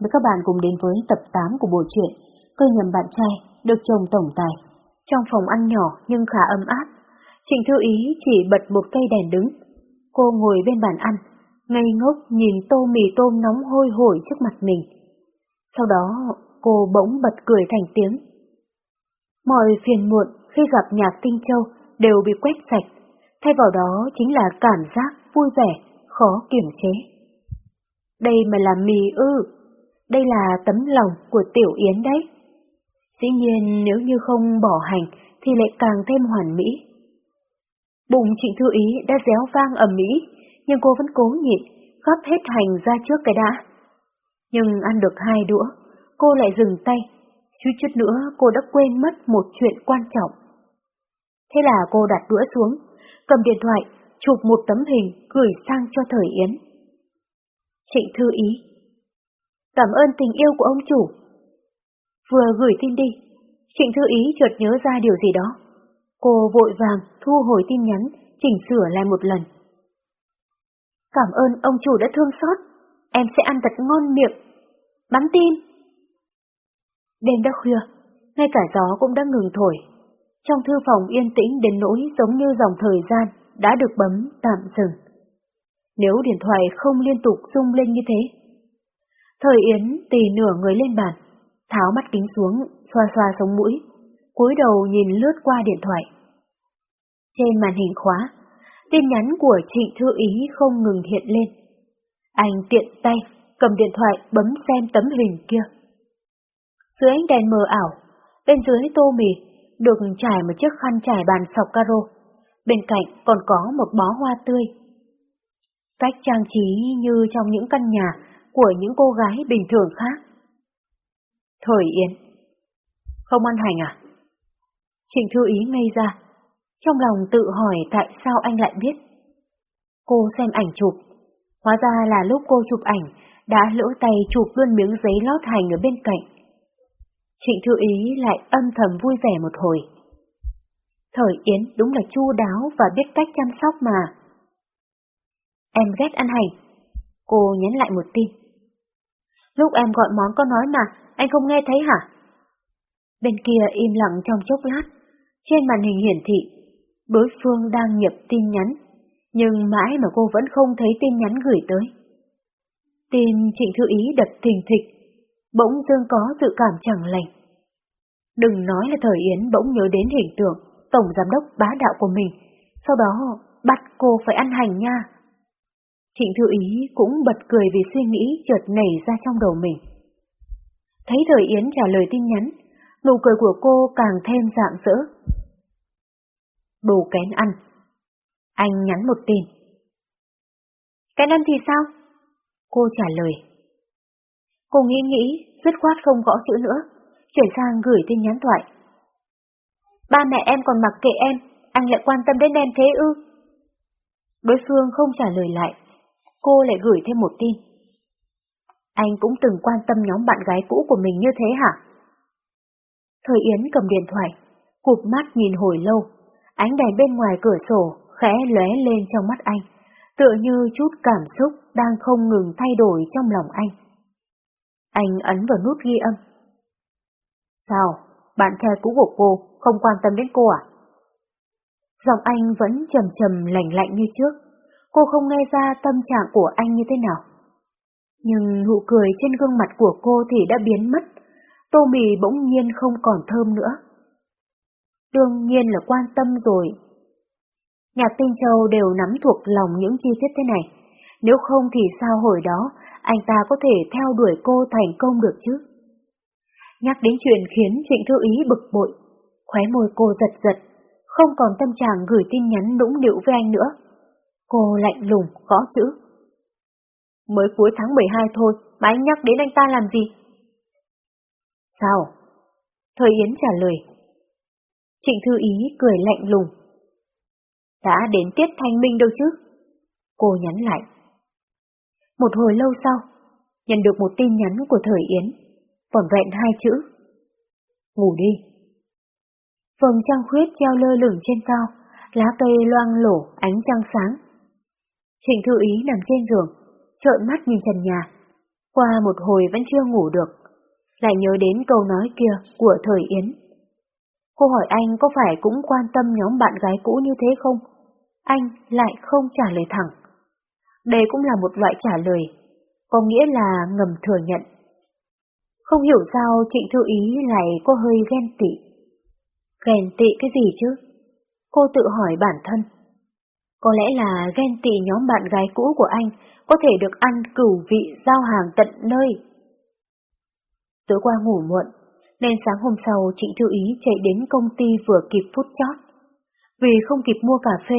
mời các bạn cùng đến với tập 8 của bộ truyện Cơ nhầm bạn trai được chồng tổng tài. Trong phòng ăn nhỏ nhưng khá ấm áp, Trịnh Thư Ý chỉ bật một cây đèn đứng. Cô ngồi bên bàn ăn, ngây ngốc nhìn tô mì tôm nóng hôi hổi trước mặt mình. Sau đó cô bỗng bật cười thành tiếng. Mọi phiền muộn khi gặp nhạc Tinh Châu đều bị quét sạch, thay vào đó chính là cảm giác vui vẻ, khó kiểm chế. Đây mà là mì ư, đây là tấm lòng của Tiểu Yến đấy. Dĩ nhiên nếu như không bỏ hành thì lại càng thêm hoàn mỹ. Bụng Trịnh Thư Ý đã réo vang ầm mỹ, nhưng cô vẫn cố nhịn, gắp hết hành ra trước cái đã. Nhưng ăn được hai đũa, cô lại dừng tay, suýt chút nữa cô đã quên mất một chuyện quan trọng. Thế là cô đặt đũa xuống, cầm điện thoại, chụp một tấm hình gửi sang cho Thời Yến. Trịnh Thư Ý Cảm ơn tình yêu của ông chủ. Vừa gửi tin đi, Trịnh Thư Ý chợt nhớ ra điều gì đó. Cô vội vàng thu hồi tin nhắn, chỉnh sửa lại một lần. Cảm ơn ông chủ đã thương xót, em sẽ ăn thật ngon miệng. Bắn tin! Đêm đã khuya, ngay cả gió cũng đã ngừng thổi. Trong thư phòng yên tĩnh đến nỗi giống như dòng thời gian đã được bấm tạm dừng. Nếu điện thoại không liên tục rung lên như thế. Thời Yến tì nửa người lên bàn, tháo mắt kính xuống, xoa xoa sống mũi, cúi đầu nhìn lướt qua điện thoại. Trên màn hình khóa, tin nhắn của Trịnh Thư Ý không ngừng hiện lên. Anh tiện tay, cầm điện thoại bấm xem tấm hình kia. Dưới ánh đèn mờ ảo, bên dưới tô mì, được trải một chiếc khăn trải bàn sọc caro, bên cạnh còn có một bó hoa tươi. Cách trang trí như trong những căn nhà của những cô gái bình thường khác. Thời Yến Không ăn hành à? Trịnh Thư Ý ngây ra, trong lòng tự hỏi tại sao anh lại biết. Cô xem ảnh chụp, hóa ra là lúc cô chụp ảnh, đã lỡ tay chụp luôn miếng giấy lót hành ở bên cạnh. Trịnh Thư Ý lại âm thầm vui vẻ một hồi. Thời Yến đúng là chu đáo và biết cách chăm sóc mà. Em ghét ăn hành. Cô nhấn lại một tin. Lúc em gọi món có nói mà, anh không nghe thấy hả? Bên kia im lặng trong chốc lát. Trên màn hình hiển thị, đối phương đang nhập tin nhắn, nhưng mãi mà cô vẫn không thấy tin nhắn gửi tới. Tim Trịnh Thư Ý đập thình thịch, bỗng dưng có dự cảm chẳng lành. Đừng nói là thời Yến bỗng nhớ đến hình tượng tổng giám đốc bá đạo của mình, sau đó bắt cô phải ăn hành nha. Trịnh Thư Ý cũng bật cười vì suy nghĩ chợt nảy ra trong đầu mình. Thấy thời Yến trả lời tin nhắn, nụ cười của cô càng thêm rạng rỡ. Đồ kén ăn. Anh nhắn một tin. Kén ăn thì sao? Cô trả lời. Cô nghĩ nghĩ, dứt khoát không gõ chữ nữa, chuyển sang gửi tin nhắn thoại. Ba mẹ em còn mặc kệ em, anh lại quan tâm đến em thế ư? Đối phương không trả lời lại, cô lại gửi thêm một tin. Anh cũng từng quan tâm nhóm bạn gái cũ của mình như thế hả? Thời Yến cầm điện thoại, cụp mắt nhìn hồi lâu, ánh đèn bên ngoài cửa sổ khẽ lóe lên trong mắt anh, tựa như chút cảm xúc đang không ngừng thay đổi trong lòng anh. Anh ấn vào nút ghi âm. Sao, bạn trai cũ của cô không quan tâm đến cô à? Giọng anh vẫn trầm trầm lạnh lạnh như trước, cô không nghe ra tâm trạng của anh như thế nào. Nhưng nụ cười trên gương mặt của cô thì đã biến mất, tô mì bỗng nhiên không còn thơm nữa. Đương nhiên là quan tâm rồi. nhà Tinh Châu đều nắm thuộc lòng những chi tiết thế này, nếu không thì sao hồi đó anh ta có thể theo đuổi cô thành công được chứ? Nhắc đến chuyện khiến Trịnh Thư Ý bực bội, khóe môi cô giật giật, không còn tâm trạng gửi tin nhắn nũng nịu với anh nữa. Cô lạnh lùng, gõ chữ. Mới cuối tháng 12 thôi, mà anh nhắc đến anh ta làm gì? Sao? Thời Yến trả lời. Trịnh Thư Ý cười lạnh lùng. Đã đến tiết thanh minh đâu chứ? Cô nhắn lại. Một hồi lâu sau, nhận được một tin nhắn của Thời Yến, vỏn vẹn hai chữ. Ngủ đi. Vầng trăng khuyết treo lơ lửng trên cao, lá cây loang lổ ánh trăng sáng. Trịnh Thư Ý nằm trên giường, trợn mắt nhìn trần nhà. Qua một hồi vẫn chưa ngủ được, lại nhớ đến câu nói kia của thời Yến. Cô hỏi anh có phải cũng quan tâm nhóm bạn gái cũ như thế không? Anh lại không trả lời thẳng. Đây cũng là một loại trả lời, có nghĩa là ngầm thừa nhận. Không hiểu sao Trịnh Thư Ý lại có hơi ghen tị. Ghen tị cái gì chứ? Cô tự hỏi bản thân. Có lẽ là ghen tị nhóm bạn gái cũ của anh có thể được ăn cửu vị giao hàng tận nơi. Tối qua ngủ muộn, nên sáng hôm sau Trịnh Thư Ý chạy đến công ty vừa kịp phút chót. Vì không kịp mua cà phê,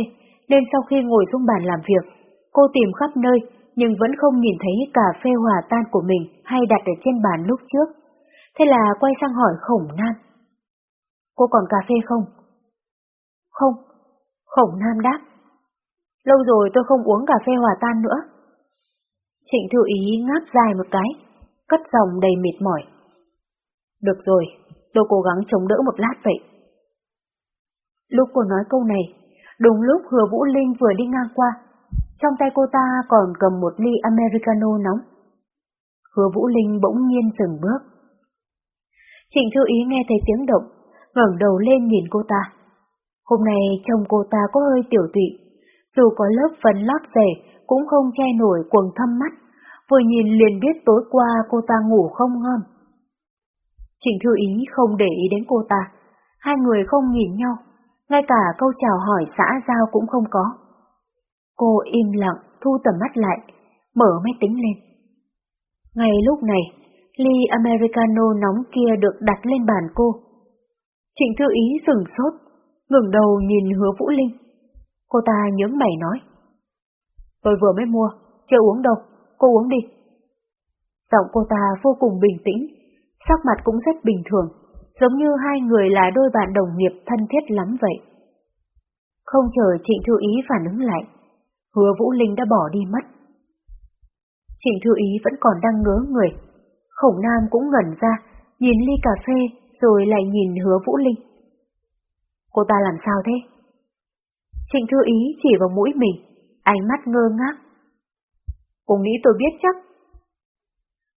nên sau khi ngồi xuống bàn làm việc, cô tìm khắp nơi nhưng vẫn không nhìn thấy cà phê hòa tan của mình hay đặt ở trên bàn lúc trước. Thế là quay sang hỏi khổng nam. Cô còn cà phê không? Không. Khổng nam đáp. Lâu rồi tôi không uống cà phê hòa tan nữa. Trịnh Thư Ý ngáp dài một cái, cất giọng đầy mệt mỏi. Được rồi, tôi cố gắng chống đỡ một lát vậy. Lúc cô nói câu này, đúng lúc Hứa Vũ Linh vừa đi ngang qua, trong tay cô ta còn cầm một ly Americano nóng. Hứa Vũ Linh bỗng nhiên dừng bước. Trịnh Thư Ý nghe thấy tiếng động, ngẩng đầu lên nhìn cô ta. Hôm nay trông cô ta có hơi tiểu tụy, dù có lớp phấn lót dày cũng không che nổi cuồng thâm mắt, vừa nhìn liền biết tối qua cô ta ngủ không ngon. Trịnh Thư Ý không để ý đến cô ta, hai người không nhìn nhau, ngay cả câu chào hỏi xã giao cũng không có. Cô im lặng thu tầm mắt lại, mở máy tính lên. Ngay lúc này, ly Americano nóng kia được đặt lên bàn cô. Trịnh Thư Ý sừng sốt, ngừng đầu nhìn hứa Vũ Linh. Cô ta nhướng mày nói. Tôi vừa mới mua, chưa uống đâu, cô uống đi. Giọng cô ta vô cùng bình tĩnh, sắc mặt cũng rất bình thường, giống như hai người là đôi bạn đồng nghiệp thân thiết lắm vậy. Không chờ Trịnh Thư Ý phản ứng lại, hứa Vũ Linh đã bỏ đi mất. Trịnh Thư Ý vẫn còn đang ngớ người, khổng nam cũng ngẩn ra, nhìn ly cà phê rồi lại nhìn hứa Vũ Linh. Cô ta làm sao thế? Trịnh Thư Ý chỉ vào mũi mình, ánh mắt ngơ ngác. Cô nghĩ tôi biết chắc.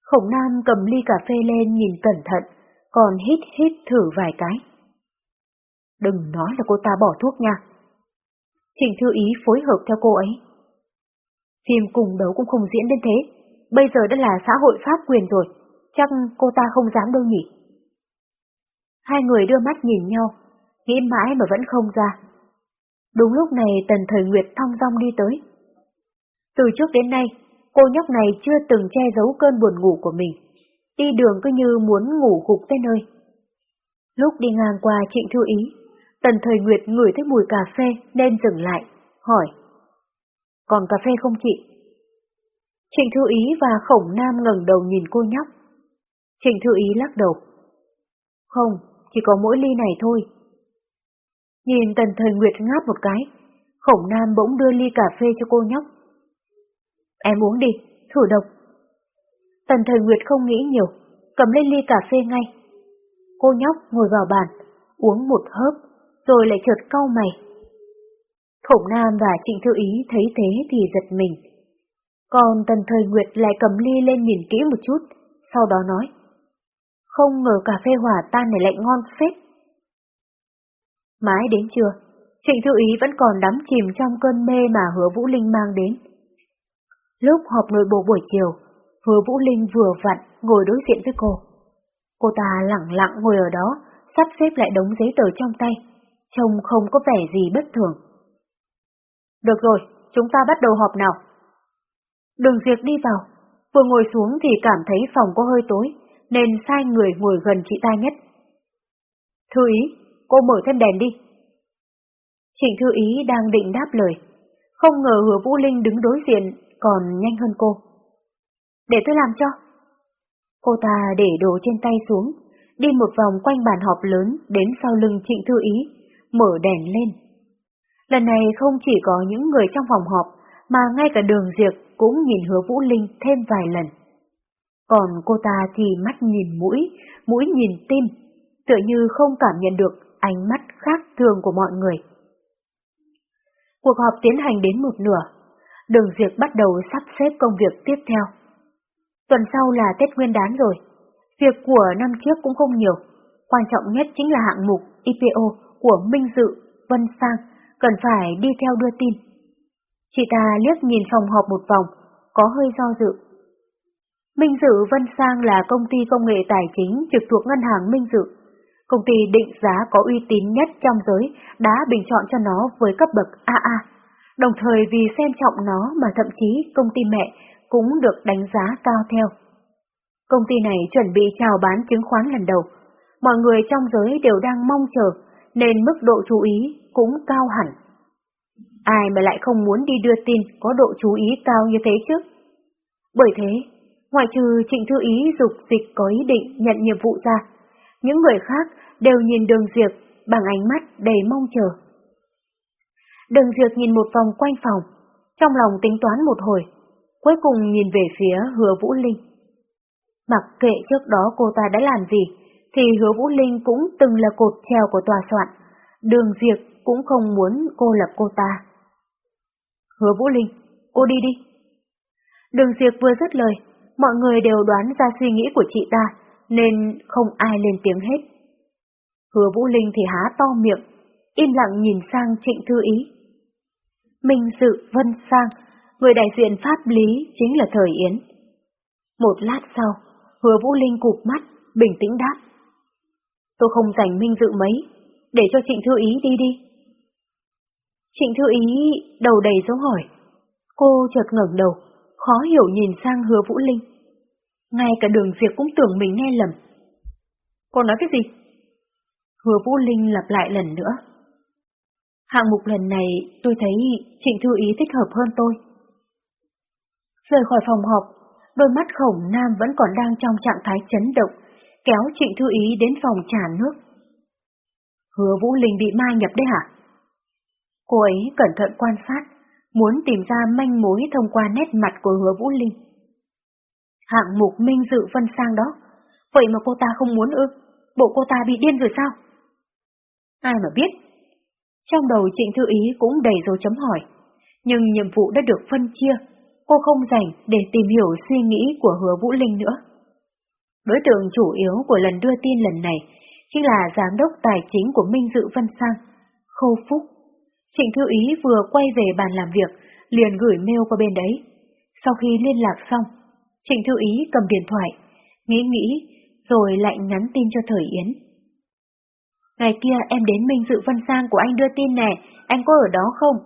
Khổng Nam cầm ly cà phê lên nhìn cẩn thận, còn hít hít thử vài cái. Đừng nói là cô ta bỏ thuốc nha. Trịnh Thư Ý phối hợp theo cô ấy. Phim cùng đấu cũng không diễn đến thế, bây giờ đã là xã hội pháp quyền rồi, chắc cô ta không dám đâu nhỉ. Hai người đưa mắt nhìn nhau, nghĩ mãi mà vẫn không ra. Đúng lúc này Tần Thời Nguyệt thong dong đi tới. Từ trước đến nay, cô nhóc này chưa từng che giấu cơn buồn ngủ của mình, đi đường cứ như muốn ngủ gục tới nơi. Lúc đi ngang qua Trịnh Thư Ý, Tần Thời Nguyệt ngửi thấy mùi cà phê nên dừng lại, hỏi. Còn cà phê không chị? Trịnh Thư Ý và Khổng Nam ngẩng đầu nhìn cô nhóc. Trịnh Thư Ý lắc đầu. Không, chỉ có mỗi ly này thôi. Nhìn Tần Thời Nguyệt ngáp một cái, Khổng Nam bỗng đưa ly cà phê cho cô nhóc. Em uống đi, thử độc. Tần Thời Nguyệt không nghĩ nhiều, cầm lên ly cà phê ngay. Cô nhóc ngồi vào bàn, uống một hớp, rồi lại chợt cau mày. Khổng Nam và Trịnh Thư Ý thấy thế thì giật mình. Còn Tần Thời Nguyệt lại cầm ly lên nhìn kỹ một chút, sau đó nói. Không ngờ cà phê hỏa tan này lại ngon phết. Mãi đến trưa, Trịnh Thư Ý vẫn còn đắm chìm trong cơn mê mà hứa Vũ Linh mang đến. Lúc họp nội bộ buổi chiều, hứa Vũ Linh vừa vặn ngồi đối diện với cô. Cô ta lặng lặng ngồi ở đó, sắp xếp lại đống giấy tờ trong tay, trông không có vẻ gì bất thường. Được rồi, chúng ta bắt đầu họp nào. Đường Diệp đi vào, vừa ngồi xuống thì cảm thấy phòng có hơi tối, nên sai người ngồi gần chị ta nhất. Thư ý, cô mở thêm đèn đi. Trịnh Thư Ý đang định đáp lời, không ngờ hứa Vũ Linh đứng đối diện còn nhanh hơn cô. Để tôi làm cho. Cô ta để đồ trên tay xuống, đi một vòng quanh bàn họp lớn đến sau lưng Trịnh Thư Ý, mở đèn lên. Lần này không chỉ có những người trong phòng họp, mà ngay cả đường diệt cũng nhìn hứa Vũ Linh thêm vài lần. Còn cô ta thì mắt nhìn mũi, mũi nhìn tim, tựa như không cảm nhận được ánh mắt khác thường của mọi người. Cuộc họp tiến hành đến một nửa, đường diệt bắt đầu sắp xếp công việc tiếp theo. Tuần sau là Tết Nguyên đán rồi. Việc của năm trước cũng không nhiều. Quan trọng nhất chính là hạng mục IPO của Minh Dự, Vân Sang, cần phải đi theo đưa tin. Chị ta liếc nhìn phòng họp một vòng, có hơi do dự. Minh Dự Vân Sang là công ty công nghệ tài chính trực thuộc ngân hàng Minh Dự. Công ty định giá có uy tín nhất trong giới đã bình chọn cho nó với cấp bậc AA. Đồng thời vì xem trọng nó mà thậm chí công ty mẹ cũng được đánh giá cao theo. Công ty này chuẩn bị chào bán chứng khoán lần đầu. Mọi người trong giới đều đang mong chờ, nên mức độ chú ý cũng cao hẳn. Ai mà lại không muốn đi đưa tin có độ chú ý cao như thế chứ? Bởi thế, ngoại trừ Trịnh Thư Ý dục dịch có ý định nhận nhiệm vụ ra, những người khác đều nhìn đường Diệp bằng ánh mắt đầy mong chờ. Đường Diệp nhìn một vòng quanh phòng, trong lòng tính toán một hồi, cuối cùng nhìn về phía hứa Vũ Linh. Mặc kệ trước đó cô ta đã làm gì, thì hứa Vũ Linh cũng từng là cột treo của tòa soạn, đường Diệp cũng không muốn cô lập cô ta. Hứa Vũ Linh, cô đi đi. Đường Diệp vừa dứt lời, mọi người đều đoán ra suy nghĩ của chị ta, nên không ai lên tiếng hết. Hứa Vũ Linh thì há to miệng, im lặng nhìn sang Trịnh Thư Ý. Minh Dự Vân Sang, người đại diện pháp lý chính là Thời Yến. Một lát sau, Hứa Vũ Linh cụp mắt, bình tĩnh đáp. Tôi không dành Minh Dự mấy, để cho Trịnh Thư Ý đi đi. Trịnh Thư Ý đầu đầy dấu hỏi. Cô chợt ngẩng đầu, khó hiểu nhìn sang Hứa Vũ Linh. Ngay cả đường Diệp cũng tưởng mình nghe lầm. Cô nói cái gì? Hứa Vũ Linh lặp lại lần nữa. Hạng mục lần này tôi thấy Trịnh Thư Ý thích hợp hơn tôi. Rời khỏi phòng họp, đôi mắt khổng nam vẫn còn đang trong trạng thái chấn động, kéo Trịnh Thư Ý đến phòng trà nước. Hứa Vũ Linh bị ma nhập đấy hả? Cô ấy cẩn thận quan sát, muốn tìm ra manh mối thông qua nét mặt của hứa Vũ Linh. Hạng mục minh dự phân sang đó, vậy mà cô ta không muốn ư? Bộ cô ta bị điên rồi sao? Ai mà biết? Trong đầu Trịnh Thư Ý cũng đầy dấu chấm hỏi, nhưng nhiệm vụ đã được phân chia, cô không rảnh để tìm hiểu suy nghĩ của hứa Vũ Linh nữa. Đối tượng chủ yếu của lần đưa tin lần này chính là giám đốc tài chính của Minh Dự Vân Sang, Khâu Phúc. Trịnh Thư Ý vừa quay về bàn làm việc, liền gửi mail qua bên đấy. Sau khi liên lạc xong, Trịnh Thư Ý cầm điện thoại, nghĩ nghĩ, rồi lại nhắn tin cho Thời Yến. Ngày kia em đến Minh Dự Vân Sang của anh đưa tin nè, anh có ở đó không?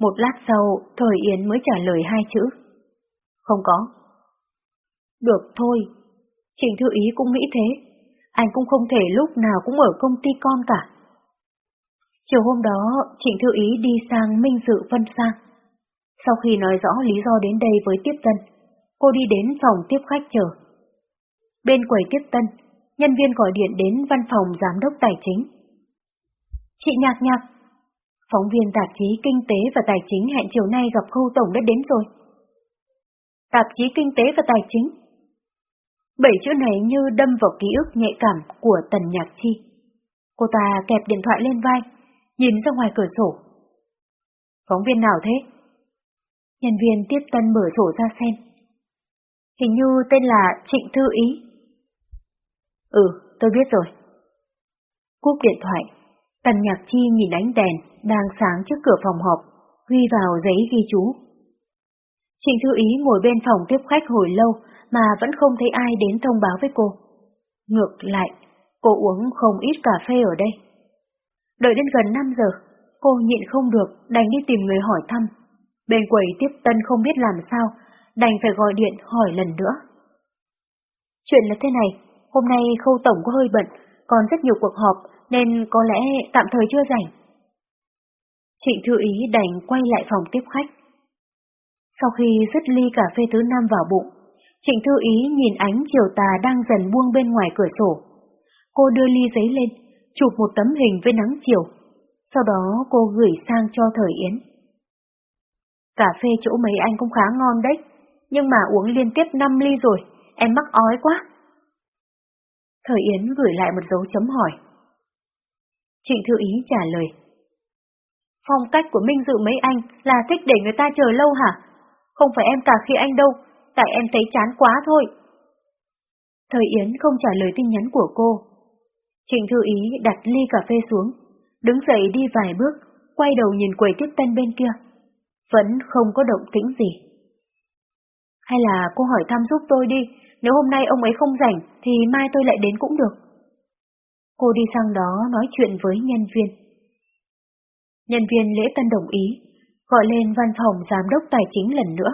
Một lát sau, Thời Yến mới trả lời hai chữ. Không có. Được thôi. Trịnh Thư Ý cũng nghĩ thế. Anh cũng không thể lúc nào cũng ở công ty con cả. Chiều hôm đó, Trịnh Thư Ý đi sang Minh Dự Vân Sang. Sau khi nói rõ lý do đến đây với tiếp tân, cô đi đến phòng tiếp khách chờ. Bên quầy tiếp tân, nhân viên gọi điện đến văn phòng giám đốc tài chính. Chị Nhạc Nhạc, phóng viên tạp chí Kinh tế và Tài chính hẹn chiều nay gặp khu Tổng đã đến rồi. Tạp chí Kinh tế và Tài chính Bảy chữ này như đâm vào ký ức nhạy cảm của Tần Nhạc Chi. Cô ta kẹp điện thoại lên vai, nhìn ra ngoài cửa sổ. Phóng viên nào thế? Nhân viên tiếp tân mở sổ ra xem. Hình như tên là Trịnh Thư Ý. Ừ, tôi biết rồi. Cúp điện thoại, Tần Nhạc Chi nhìn ánh đèn đang sáng trước cửa phòng họp, ghi vào giấy ghi chú. Trịnh Thư Ý ngồi bên phòng tiếp khách hồi lâu mà vẫn không thấy ai đến thông báo với cô. Ngược lại, cô uống không ít cà phê ở đây. Đợi đến gần 5 giờ, cô nhịn không được, đành đi tìm người hỏi thăm. Bên quầy tiếp tân không biết làm sao, đành phải gọi điện hỏi lần nữa. Chuyện là thế này, hôm nay khâu tổng có hơi bận, còn rất nhiều cuộc họp nên có lẽ tạm thời chưa rảnh. Trịnh Thư Ý đành quay lại phòng tiếp khách. Sau khi dứt ly cà phê thứ năm vào bụng, Trịnh Thư Ý nhìn ánh chiều tà đang dần buông bên ngoài cửa sổ. Cô đưa ly giấy lên, chụp một tấm hình với nắng chiều. Sau đó cô gửi sang cho Thời Yến. Cà phê chỗ mấy anh cũng khá ngon đấy, nhưng mà uống liên tiếp 5 ly rồi, em mắc ói quá. Thời Yến gửi lại một dấu chấm hỏi. Trịnh Thư Ý trả lời. Phong cách của Minh Dự mấy anh là thích để người ta chờ lâu hả? Không phải em cả khi anh đâu, tại em thấy chán quá thôi. Thời Yến không trả lời tin nhắn của cô. Trịnh Thư Ý đặt ly cà phê xuống, đứng dậy đi vài bước, quay đầu nhìn quầy tiếp tân bên kia. Vẫn không có động tĩnh gì. Hay là cô hỏi thăm giúp tôi đi, nếu hôm nay ông ấy không rảnh thì mai tôi lại đến cũng được. Cô đi sang đó nói chuyện với nhân viên. Nhân viên lễ tân đồng ý, gọi lên văn phòng giám đốc tài chính lần nữa.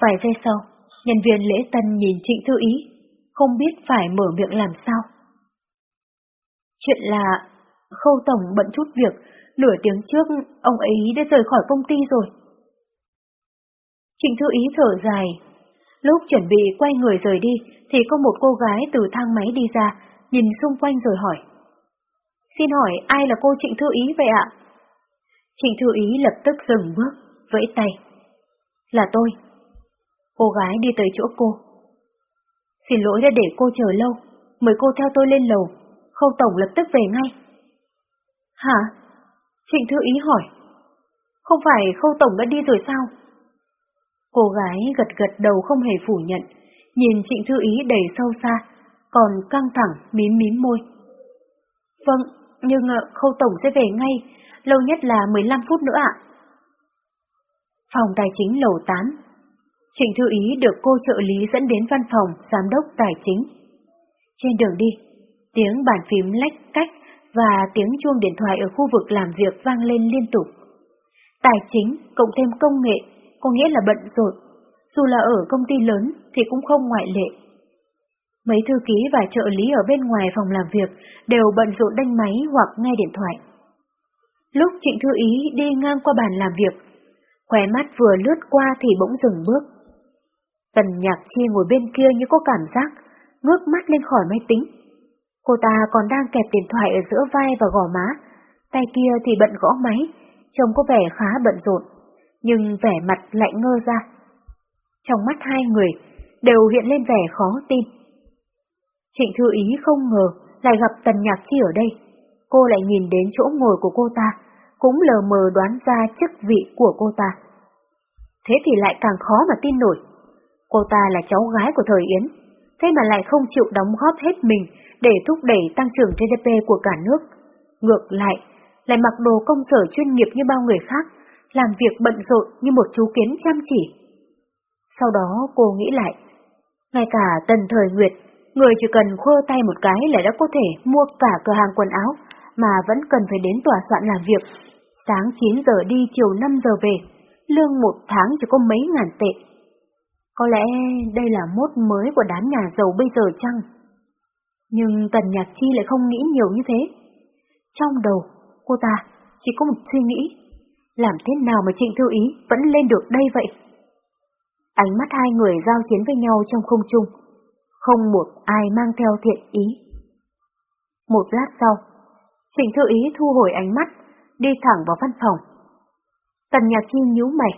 Vài giây sau, nhân viên lễ tân nhìn Trịnh Thư Ý, không biết phải mở miệng làm sao. Chuyện là, khâu tổng bận chút việc, nửa tiếng trước ông ấy đã rời khỏi công ty rồi. Trịnh Thư Ý thở dài. Lúc chuẩn bị quay người rời đi, thì có một cô gái từ thang máy đi ra, nhìn xung quanh rồi hỏi. Xin hỏi ai là cô Trịnh Thư Ý vậy ạ? Trịnh Thư Ý lập tức dừng bước, vẫy tay. Là tôi. Cô gái đi tới chỗ cô. Xin lỗi đã để cô chờ lâu, mời cô theo tôi lên lầu, khâu tổng lập tức về ngay. Hả? Trịnh Thư Ý hỏi. Không phải khâu tổng đã đi rồi sao? Cô gái gật gật đầu không hề phủ nhận, nhìn Trịnh Thư Ý đầy sâu xa, còn căng thẳng mím mím môi. Vâng, nhưng ờ, khâu tổng sẽ về ngay, lâu nhất là 15 phút nữa ạ. Phòng tài chính lầu 8 Trịnh Thư Ý được cô trợ lý dẫn đến văn phòng giám đốc tài chính. Trên đường đi, tiếng bàn phím lách cách và tiếng chuông điện thoại ở khu vực làm việc vang lên liên tục. Tài chính cộng thêm công nghệ có nghĩa là bận rộn, dù là ở công ty lớn thì cũng không ngoại lệ. Mấy thư ký và trợ lý ở bên ngoài phòng làm việc đều bận rộn đánh máy hoặc nghe điện thoại. Lúc Trịnh Thư Ý đi ngang qua bàn làm việc, khóe mắt vừa lướt qua thì bỗng dừng bước. Tần Nhạc Chi ngồi bên kia như có cảm giác, ngước mắt lên khỏi máy tính. Cô ta còn đang kẹp điện thoại ở giữa vai và gò má, tay kia thì bận gõ máy, trông có vẻ khá bận rộn, nhưng vẻ mặt lại ngơ ra. Trong mắt hai người đều hiện lên vẻ khó tin. Trịnh Thư Ý không ngờ lại gặp Tần Nhạc Chi ở đây. Cô lại nhìn đến chỗ ngồi của cô ta, cũng lờ mờ đoán ra chức vị của cô ta. Thế thì lại càng khó mà tin nổi. Cô ta là cháu gái của thời Yến, thế mà lại không chịu đóng góp hết mình để thúc đẩy tăng trưởng GDP của cả nước. Ngược lại, lại mặc đồ công sở chuyên nghiệp như bao người khác, làm việc bận rộn như một chú kiến chăm chỉ. Sau đó cô nghĩ lại, ngay cả tần thời Nguyệt, người chỉ cần khơ tay một cái là đã có thể mua cả cửa hàng quần áo, mà vẫn cần phải đến tòa soạn làm việc. Sáng 9 giờ đi, chiều 5 giờ về, lương một tháng chỉ có mấy ngàn tệ. Có lẽ đây là mốt mới của đám nhà giàu bây giờ chăng? Nhưng Tần Nhạc Chi lại không nghĩ nhiều như thế. Trong đầu, cô ta chỉ có một suy nghĩ, làm thế nào mà Trịnh Thư Ý vẫn lên được đây vậy? Ánh mắt hai người giao chiến với nhau trong không trung, không một ai mang theo thiện ý. Một lát sau, Trịnh Thư Ý thu hồi ánh mắt, đi thẳng vào văn phòng. Tần Nhạc Chi nhíu mày,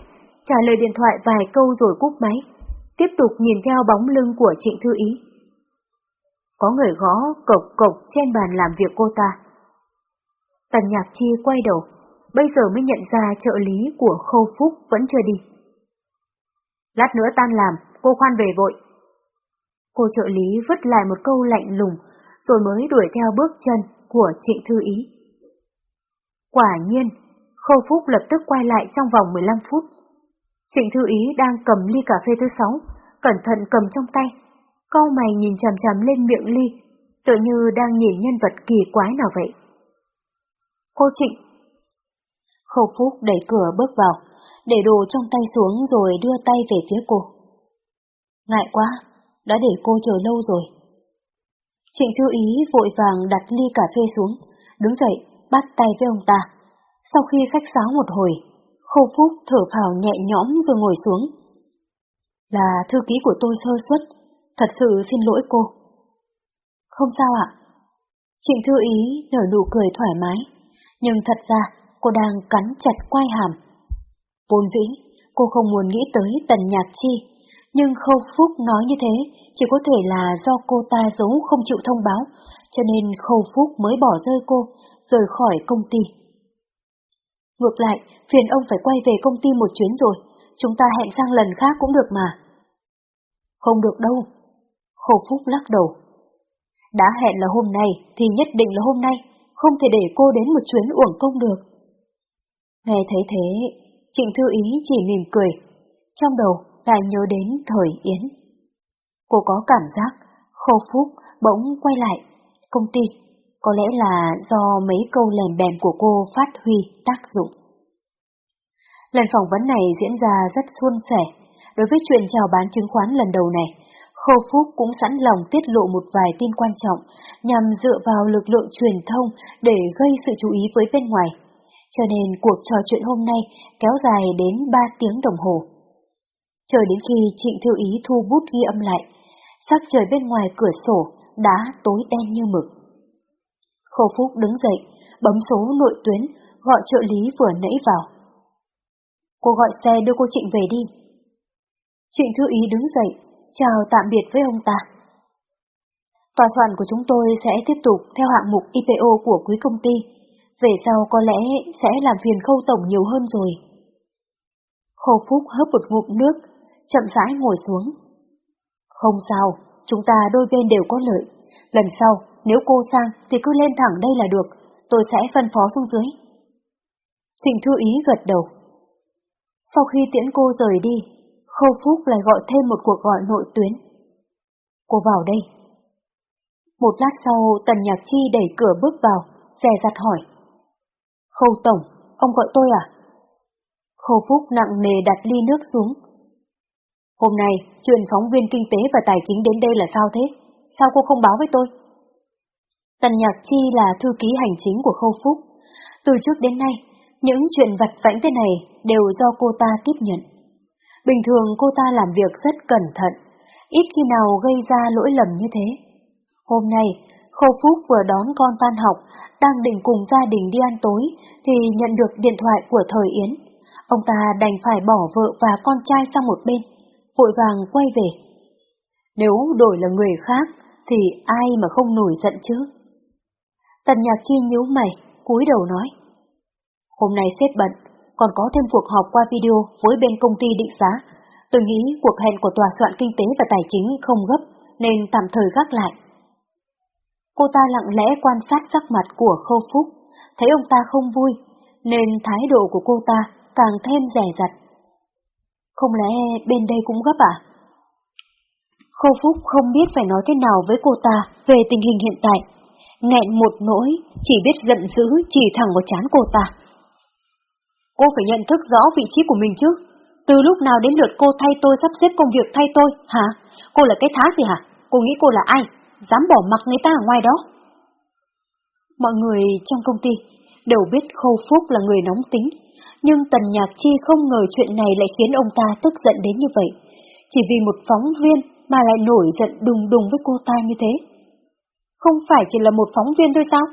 trả lời điện thoại vài câu rồi cúp máy, tiếp tục nhìn theo bóng lưng của Trịnh Thư Ý. Có người gõ cộc cộc trên bàn làm việc cô ta. Tần Nhạc Chi quay đầu, bây giờ mới nhận ra trợ lý của Khâu Phúc vẫn chưa đi. Lát nữa tan làm, cô khoan về vội. Cô trợ lý vứt lại một câu lạnh lùng, rồi mới đuổi theo bước chân của Trịnh Thư Ý. Quả nhiên, Khâu Phúc lập tức quay lại trong vòng 15 phút. Trịnh Thư Ý đang cầm ly cà phê thứ sáu, cẩn thận cầm trong tay, câu mày nhìn chằm chằm lên miệng ly, tự như đang nhìn nhân vật kỳ quái nào vậy. Cô Trịnh Khâu Phúc đẩy cửa bước vào, để đồ trong tay xuống rồi đưa tay về phía cô. Ngại quá, đã để cô chờ lâu rồi. Trịnh Thư Ý vội vàng đặt ly cà phê xuống, đứng dậy, bắt tay với ông ta. Sau khi khách sáo một hồi, Khâu Phúc thở phào nhẹ nhõm rồi ngồi xuống. Là thư ký của tôi sơ suất, thật sự xin lỗi cô. Không sao ạ. Trịnh Thư Ý nở nụ cười thoải mái, nhưng thật ra cô đang cắn chặt quai hàm. Vốn dĩ, cô không muốn nghĩ tới tần nhạc chi, nhưng Khâu Phúc nói như thế chỉ có thể là do cô ta giấu không chịu thông báo, cho nên Khâu Phúc mới bỏ rơi cô, rời khỏi công ty. Ngược lại, phiền ông phải quay về công ty một chuyến rồi, chúng ta hẹn sang lần khác cũng được mà. Không được đâu. Khâu Phúc lắc đầu. Đã hẹn là hôm nay thì nhất định là hôm nay, không thể để cô đến một chuyến uổng công được. Nghe thấy thế, Trịnh Thư Ý chỉ mỉm cười, trong đầu lại nhớ đến thời Yến. Cô có cảm giác Khô Phúc bỗng quay lại công ty, có lẽ là do mấy câu lèm bèm của cô phát huy tác dụng. Lần phỏng vấn này diễn ra rất suôn sẻ. Đối với chuyện chào bán chứng khoán lần đầu này, Khâu Phúc cũng sẵn lòng tiết lộ một vài tin quan trọng nhằm dựa vào lực lượng truyền thông để gây sự chú ý với bên ngoài. Cho nên cuộc trò chuyện hôm nay kéo dài đến 3 tiếng đồng hồ. Chờ đến khi Trịnh Thư Ý thu bút ghi âm lại, sắc trời bên ngoài cửa sổ đã tối đen như mực. Khâu Phúc đứng dậy, bấm số nội tuyến, gọi trợ lý vừa nãy vào. Cô gọi xe đưa cô Trịnh về đi. Trịnh Thư Ý đứng dậy, chào tạm biệt với ông ta. Tòa soạn của chúng tôi sẽ tiếp tục theo hạng mục IPO của quý công ty. Về sau có lẽ sẽ làm phiền khâu tổng nhiều hơn rồi. Khâu Phúc hớp một ngụm nước, chậm rãi ngồi xuống. Không sao, chúng ta đôi bên đều có lợi. Lần sau, nếu cô sang thì cứ lên thẳng đây là được, tôi sẽ phân phó xuống dưới. Trịnh Thư Ý gật đầu. Sau khi tiễn cô rời đi, Khâu Phúc lại gọi thêm một cuộc gọi nội tuyến. Cô vào đây. Một lát sau, Tần Nhạc Chi đẩy cửa bước vào, dè dặt hỏi. Khâu Tổng, ông gọi tôi à? Khâu Phúc nặng nề đặt ly nước xuống. Hôm nay, chuyện phóng viên kinh tế và tài chính đến đây là sao thế? Sao cô không báo với tôi? Tần Nhạc Chi là thư ký hành chính của Khâu Phúc. Từ trước đến nay, những chuyện vặt vãnh thế này đều do cô ta tiếp nhận. Bình thường cô ta làm việc rất cẩn thận, ít khi nào gây ra lỗi lầm như thế. Hôm nay, Khô Phúc vừa đón con tan học, đang định cùng gia đình đi ăn tối, thì nhận được điện thoại của Thời Yến. Ông ta đành phải bỏ vợ và con trai sang một bên, vội vàng quay về. Nếu đổi là người khác, thì ai mà không nổi giận chứ? Tần Nhạc Chi nhíu mày, cúi đầu nói. Hôm nay xếp bận, còn có thêm cuộc họp qua video với bên công ty định giá. Tôi nghĩ cuộc hẹn của tòa soạn kinh tế và tài chính không gấp, nên tạm thời gác lại. Cô ta lặng lẽ quan sát sắc mặt của Khâu Phúc, thấy ông ta không vui, nên thái độ của cô ta càng thêm rẻ rặt. Không lẽ bên đây cũng gấp à? Khâu Phúc không biết phải nói thế nào với cô ta về tình hình hiện tại. Nghẹn một nỗi, chỉ biết giận dữ chỉ thẳng vào chán cô ta. Cô phải nhận thức rõ vị trí của mình chứ. Từ lúc nào đến lượt cô thay tôi sắp xếp công việc thay tôi, hả? Cô là cái thá gì hả? Cô nghĩ cô là ai? Dám bỏ mặc người ta ở ngoài đó? Mọi người trong công ty đều biết Khâu Phúc là người nóng tính, nhưng Tần Nhạc Chi không ngờ chuyện này lại khiến ông ta tức giận đến như vậy. Chỉ vì một phóng viên mà lại nổi giận đùng đùng với cô ta như thế. Không phải chỉ là một phóng viên thôi sao?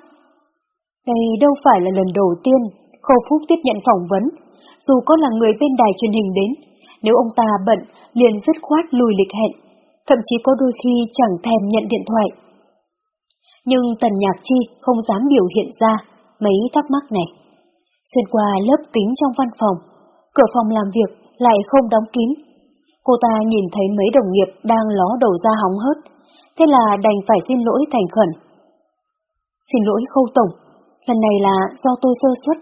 Đây đâu phải là lần đầu tiên Khâu Phúc tiếp nhận phỏng vấn, dù có là người bên đài truyền hình đến, nếu ông ta bận liền dứt khoát lùi lịch hẹn, thậm chí có đôi khi chẳng thèm nhận điện thoại. Nhưng Tần Nhạc Chi không dám biểu hiện ra mấy thắc mắc này. Xuyên qua lớp kính trong văn phòng, cửa phòng làm việc lại không đóng kín. Cô ta nhìn thấy mấy đồng nghiệp đang ló đầu ra hóng hớt, thế là đành phải xin lỗi thành khẩn. Xin lỗi khâu tổng, lần này là do tôi sơ suất.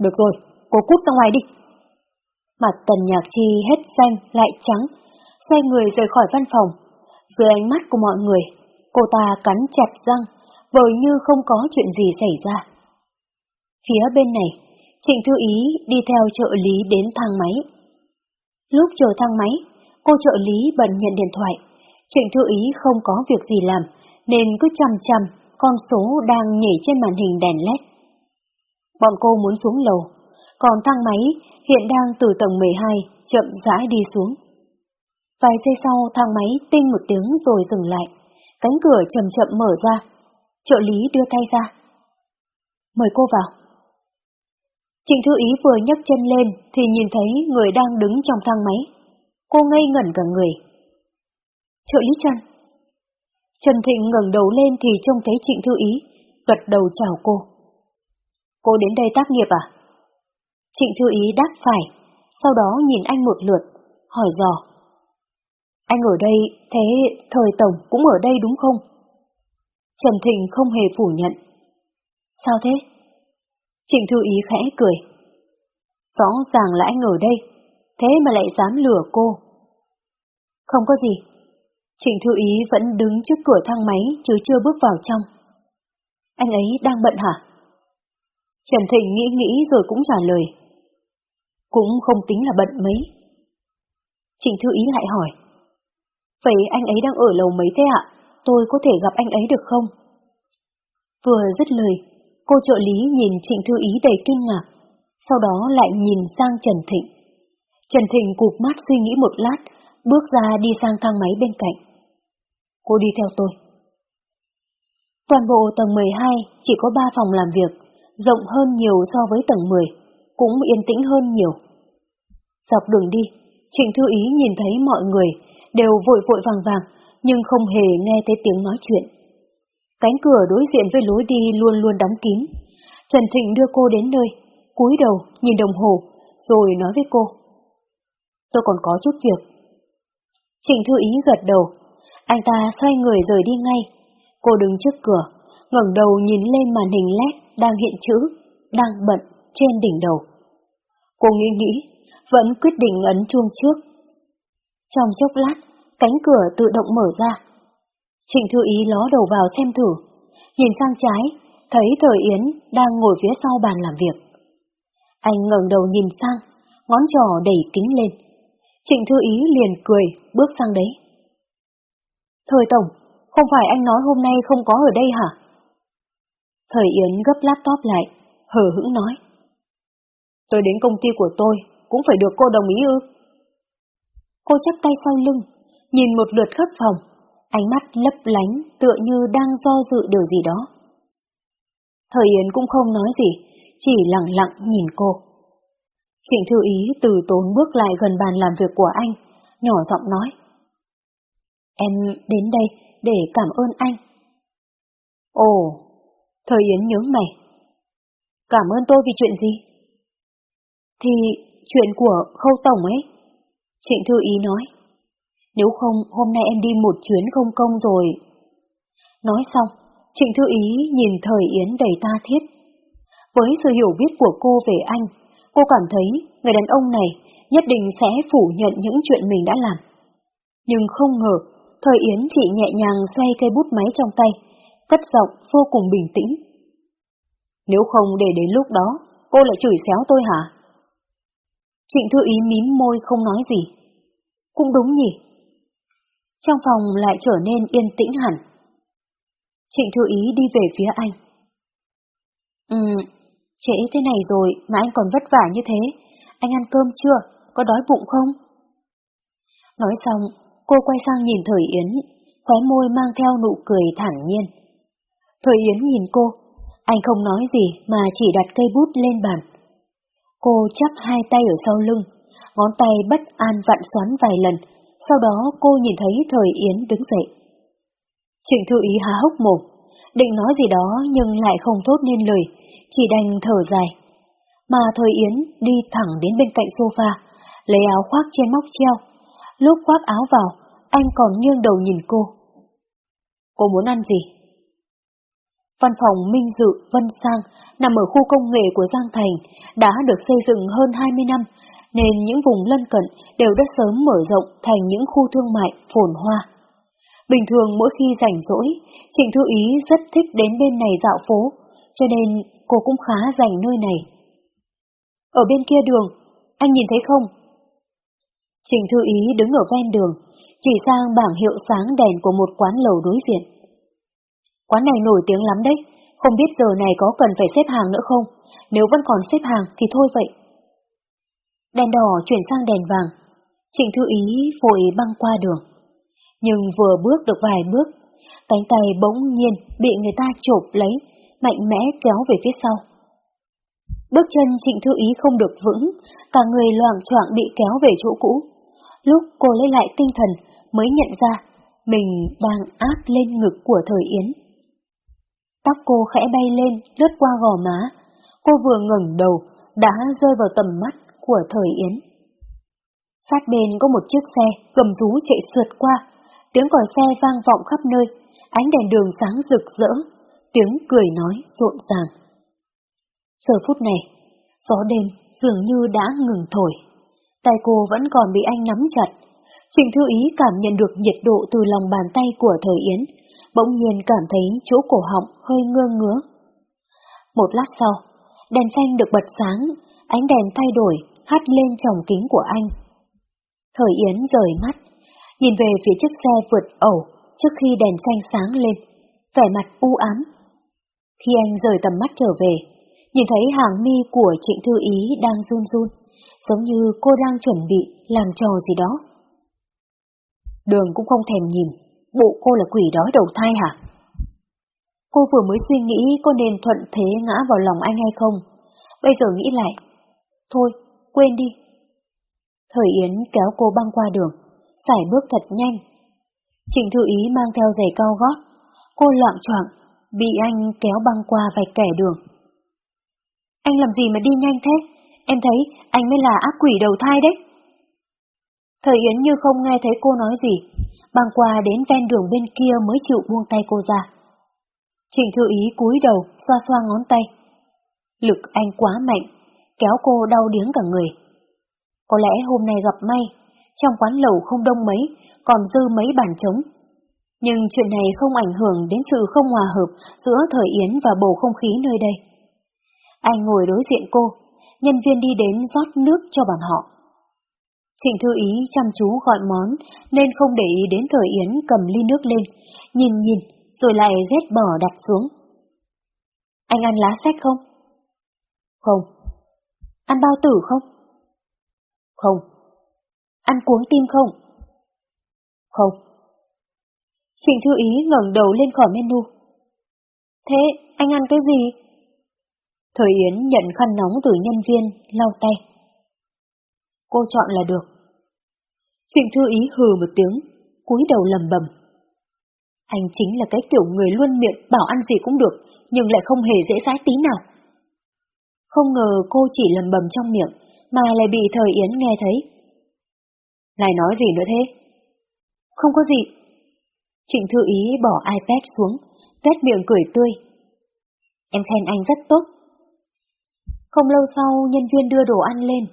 Được rồi, cô cút ra ngoài đi. Mặt tần nhạc chi hết xanh lại trắng, xoay người rời khỏi văn phòng. Dưới ánh mắt của mọi người, cô ta cắn chặt răng, vờ như không có chuyện gì xảy ra. Phía bên này, Trịnh Thư Ý đi theo trợ lý đến thang máy. Lúc chờ thang máy, cô trợ lý bận nhận điện thoại. Trịnh Thư Ý không có việc gì làm, nên cứ chăm chăm con số đang nhảy trên màn hình đèn led. Bọn cô muốn xuống lầu, còn thang máy hiện đang từ tầng 12 chậm rãi đi xuống. Vài giây sau thang máy tinh một tiếng rồi dừng lại, cánh cửa chậm chậm mở ra. Trợ lý đưa tay ra. Mời cô vào. Trịnh Thư Ý vừa nhấc chân lên thì nhìn thấy người đang đứng trong thang máy. Cô ngây ngẩn cả người. Trợ lý Trần. Trần Thịnh ngẩng đầu lên thì trông thấy Trịnh Thư Ý, gật đầu chào cô. Cô đến đây tác nghiệp à? Trịnh Thư Ý đáp phải, sau đó nhìn anh một lượt, hỏi dò. Anh ở đây, thế thời tổng cũng ở đây đúng không? Trần Thịnh không hề phủ nhận. Sao thế? Trịnh Thư Ý khẽ cười. Rõ ràng là anh ở đây, thế mà lại dám lừa cô. Không có gì. Trịnh Thư Ý vẫn đứng trước cửa thang máy chứ chưa bước vào trong. Anh ấy đang bận hả? Trần Thịnh nghĩ nghĩ rồi cũng trả lời. Cũng không tính là bận mấy. Trịnh Thư Ý lại hỏi. Vậy anh ấy đang ở lầu mấy thế ạ? Tôi có thể gặp anh ấy được không? Vừa dứt lời, cô trợ lý nhìn Trịnh Thư Ý đầy kinh ngạc, sau đó lại nhìn sang Trần Thịnh. Trần Thịnh cụp mắt suy nghĩ một lát, bước ra đi sang thang máy bên cạnh. Cô đi theo tôi. Toàn bộ tầng 12 chỉ có 3 phòng làm việc, rộng hơn nhiều so với tầng 10, cũng yên tĩnh hơn nhiều. Dọc đường đi, Trịnh Thư Ý nhìn thấy mọi người đều vội vội vàng vàng, nhưng không hề nghe thấy tiếng nói chuyện. Cánh cửa đối diện với lối đi luôn luôn đóng kín. Trần Thịnh đưa cô đến nơi, cúi đầu nhìn đồng hồ, rồi nói với cô. Tôi còn có chút việc. Trịnh Thư Ý gật đầu, anh ta xoay người rời đi ngay. Cô đứng trước cửa, ngẩng đầu nhìn lên màn hình LED đang hiện chữ, đang bận trên đỉnh đầu. Cô nghĩ nghĩ, vẫn quyết định ấn chuông trước. Trong chốc lát, cánh cửa tự động mở ra. Trịnh Thư Ý ló đầu vào xem thử, nhìn sang trái, thấy Thời Yến đang ngồi phía sau bàn làm việc. Anh ngẩng đầu nhìn sang, ngón trỏ đẩy kính lên. Trịnh Thư Ý liền cười, bước sang đấy. Thời Tổng, không phải anh nói hôm nay không có ở đây hả? Thời Yến gấp laptop lại, hờ hững nói. Tôi đến công ty của tôi, cũng phải được cô đồng ý ư? Cô chắc tay sau lưng, nhìn một lượt khắp phòng, ánh mắt lấp lánh tựa như đang do dự điều gì đó. Thời Yến cũng không nói gì, chỉ lặng lặng nhìn cô. Trịnh Thư Ý từ tốn bước lại gần bàn làm việc của anh, nhỏ giọng nói. Em đến đây để cảm ơn anh. Ồ, Thời Yến nhớ mày. Cảm ơn tôi vì chuyện gì? Thì chuyện của khâu tổng ấy. Trịnh Thư Ý nói. Nếu không, hôm nay em đi một chuyến không công rồi. Nói xong, Trịnh Thư Ý nhìn Thời Yến đầy ta thiết. Với sự hiểu biết của cô về anh, cô cảm thấy người đàn ông này nhất định sẽ phủ nhận những chuyện mình đã làm. Nhưng không ngờ, Thời Yến chỉ nhẹ nhàng xoay cây bút máy trong tay, cất giọng vô cùng bình tĩnh. Nếu không để đến lúc đó, cô lại chửi xéo tôi hả? Trịnh Thư Ý mím môi không nói gì. Cũng đúng nhỉ. Trong phòng lại trở nên yên tĩnh hẳn. Trịnh Thư Ý đi về phía anh. Ừ, trễ thế này rồi mà anh còn vất vả như thế. Anh ăn cơm chưa? Có đói bụng không? Nói xong, cô quay sang nhìn Thời Yến, khóe môi mang theo nụ cười thản nhiên. Thời Yến nhìn cô, anh không nói gì mà chỉ đặt cây bút lên bàn. Cô chắp hai tay ở sau lưng, ngón tay bất an vặn xoắn vài lần, sau đó cô nhìn thấy Thời Yến đứng dậy. Trịnh Thư Ý há hốc mồm, định nói gì đó nhưng lại không thốt nên lời, chỉ đành thở dài. Mà Thời Yến đi thẳng đến bên cạnh sofa, lấy áo khoác trên móc treo. Lúc khoác áo vào, anh còn nghiêng đầu nhìn cô. Cô muốn ăn gì? Văn phòng Minh Dự Vân Sang nằm ở khu công nghệ của Giang Thành, đã được xây dựng hơn 20 năm, nên những vùng lân cận đều đã sớm mở rộng thành những khu thương mại phồn hoa. Bình thường mỗi khi rảnh rỗi, Trịnh Thư Ý rất thích đến bên này dạo phố, cho nên cô cũng khá rảnh nơi này. Ở bên kia đường, anh nhìn thấy không? Trịnh Thư Ý đứng ở ven đường, chỉ sang bảng hiệu sáng đèn của một quán lầu đối diện. Quán này nổi tiếng lắm đấy, không biết giờ này có cần phải xếp hàng nữa không? Nếu vẫn còn xếp hàng thì thôi vậy. Đèn đỏ chuyển sang đèn vàng, Trịnh Thư Ý vội băng qua đường. Nhưng vừa bước được vài bước, cánh tay bỗng nhiên bị người ta chộp lấy, mạnh mẽ kéo về phía sau. Bước chân Trịnh Thư Ý không được vững, cả người loạn choạng bị kéo về chỗ cũ. Lúc cô lấy lại tinh thần mới nhận ra mình đang áp lên ngực của Thời Yến. Tóc cô khẽ bay lên, lướt qua gò má. Cô vừa ngẩng đầu, đã rơi vào tầm mắt của Thời Yến. Sát bên có một chiếc xe gầm rú chạy sượt qua, tiếng còi xe vang vọng khắp nơi, ánh đèn đường sáng rực rỡ, tiếng cười nói rộn ràng. Giờ phút này, gió đêm dường như đã ngừng thổi. Tay cô vẫn còn bị anh nắm chặt. Trịnh Thư Ý cảm nhận được nhiệt độ từ lòng bàn tay của Thời Yến, bỗng nhiên cảm thấy chỗ cổ họng hơi ngơ ngứa. Một lát sau, đèn xanh được bật sáng, ánh đèn thay đổi, hắt lên tròng kính của anh. Thời Yến rời mắt, nhìn về phía chiếc xe vượt ẩu trước khi đèn xanh sáng lên, vẻ mặt u ám. Khi anh rời tầm mắt trở về, nhìn thấy hàng mi của Trịnh Thư Ý đang run run, giống như cô đang chuẩn bị làm trò gì đó. Đường cũng không thèm nhìn, bộ cô là quỷ đói đầu thai hả? Cô vừa mới suy nghĩ có nên thuận thế ngã vào lòng anh hay không, bây giờ nghĩ lại. Thôi, quên đi. Thời Yến kéo cô băng qua đường, sải bước thật nhanh. Trịnh Thư Ý mang theo giày cao gót, cô loạn choạng bị anh kéo băng qua vạch kẻ đường. Anh làm gì mà đi nhanh thế? Em thấy anh mới là ác quỷ đầu thai đấy. Thời Yến như không nghe thấy cô nói gì, băng qua đến ven đường bên kia mới chịu buông tay cô ra. Trịnh Thư Ý cúi đầu, xoa xoa ngón tay. Lực anh quá mạnh, kéo cô đau điếng cả người. Có lẽ hôm nay gặp may, trong quán lẩu không đông mấy, còn dư mấy bàn trống. Nhưng chuyện này không ảnh hưởng đến sự không hòa hợp giữa Thời Yến và bầu không khí nơi đây. Anh ngồi đối diện cô, nhân viên đi đến rót nước cho bọn họ. Trịnh Thư Ý chăm chú gọi món nên không để ý đến Thời Yến cầm ly nước lên, nhìn nhìn rồi lại ghét bỏ đặt xuống. Anh ăn lá sách không? Không. Ăn bao tử không? Không. Ăn cuống tim không? Không. Trịnh Thư Ý ngẩng đầu lên khỏi menu. Thế anh ăn cái gì? Thời Yến nhận khăn nóng từ nhân viên, lau tay. Cô chọn là được. Trịnh Thư Ý hừ một tiếng, cúi đầu lầm bầm. Anh chính là cái kiểu người luôn miệng bảo ăn gì cũng được, nhưng lại không hề dễ dãi tí nào. Không ngờ cô chỉ lầm bầm trong miệng, mà lại bị Thời Yến nghe thấy. Lại nói gì nữa thế? Không có gì. Trịnh Thư Ý bỏ iPad xuống, tét miệng cười tươi. Em khen anh rất tốt, không lâu sau nhân viên đưa đồ ăn lên,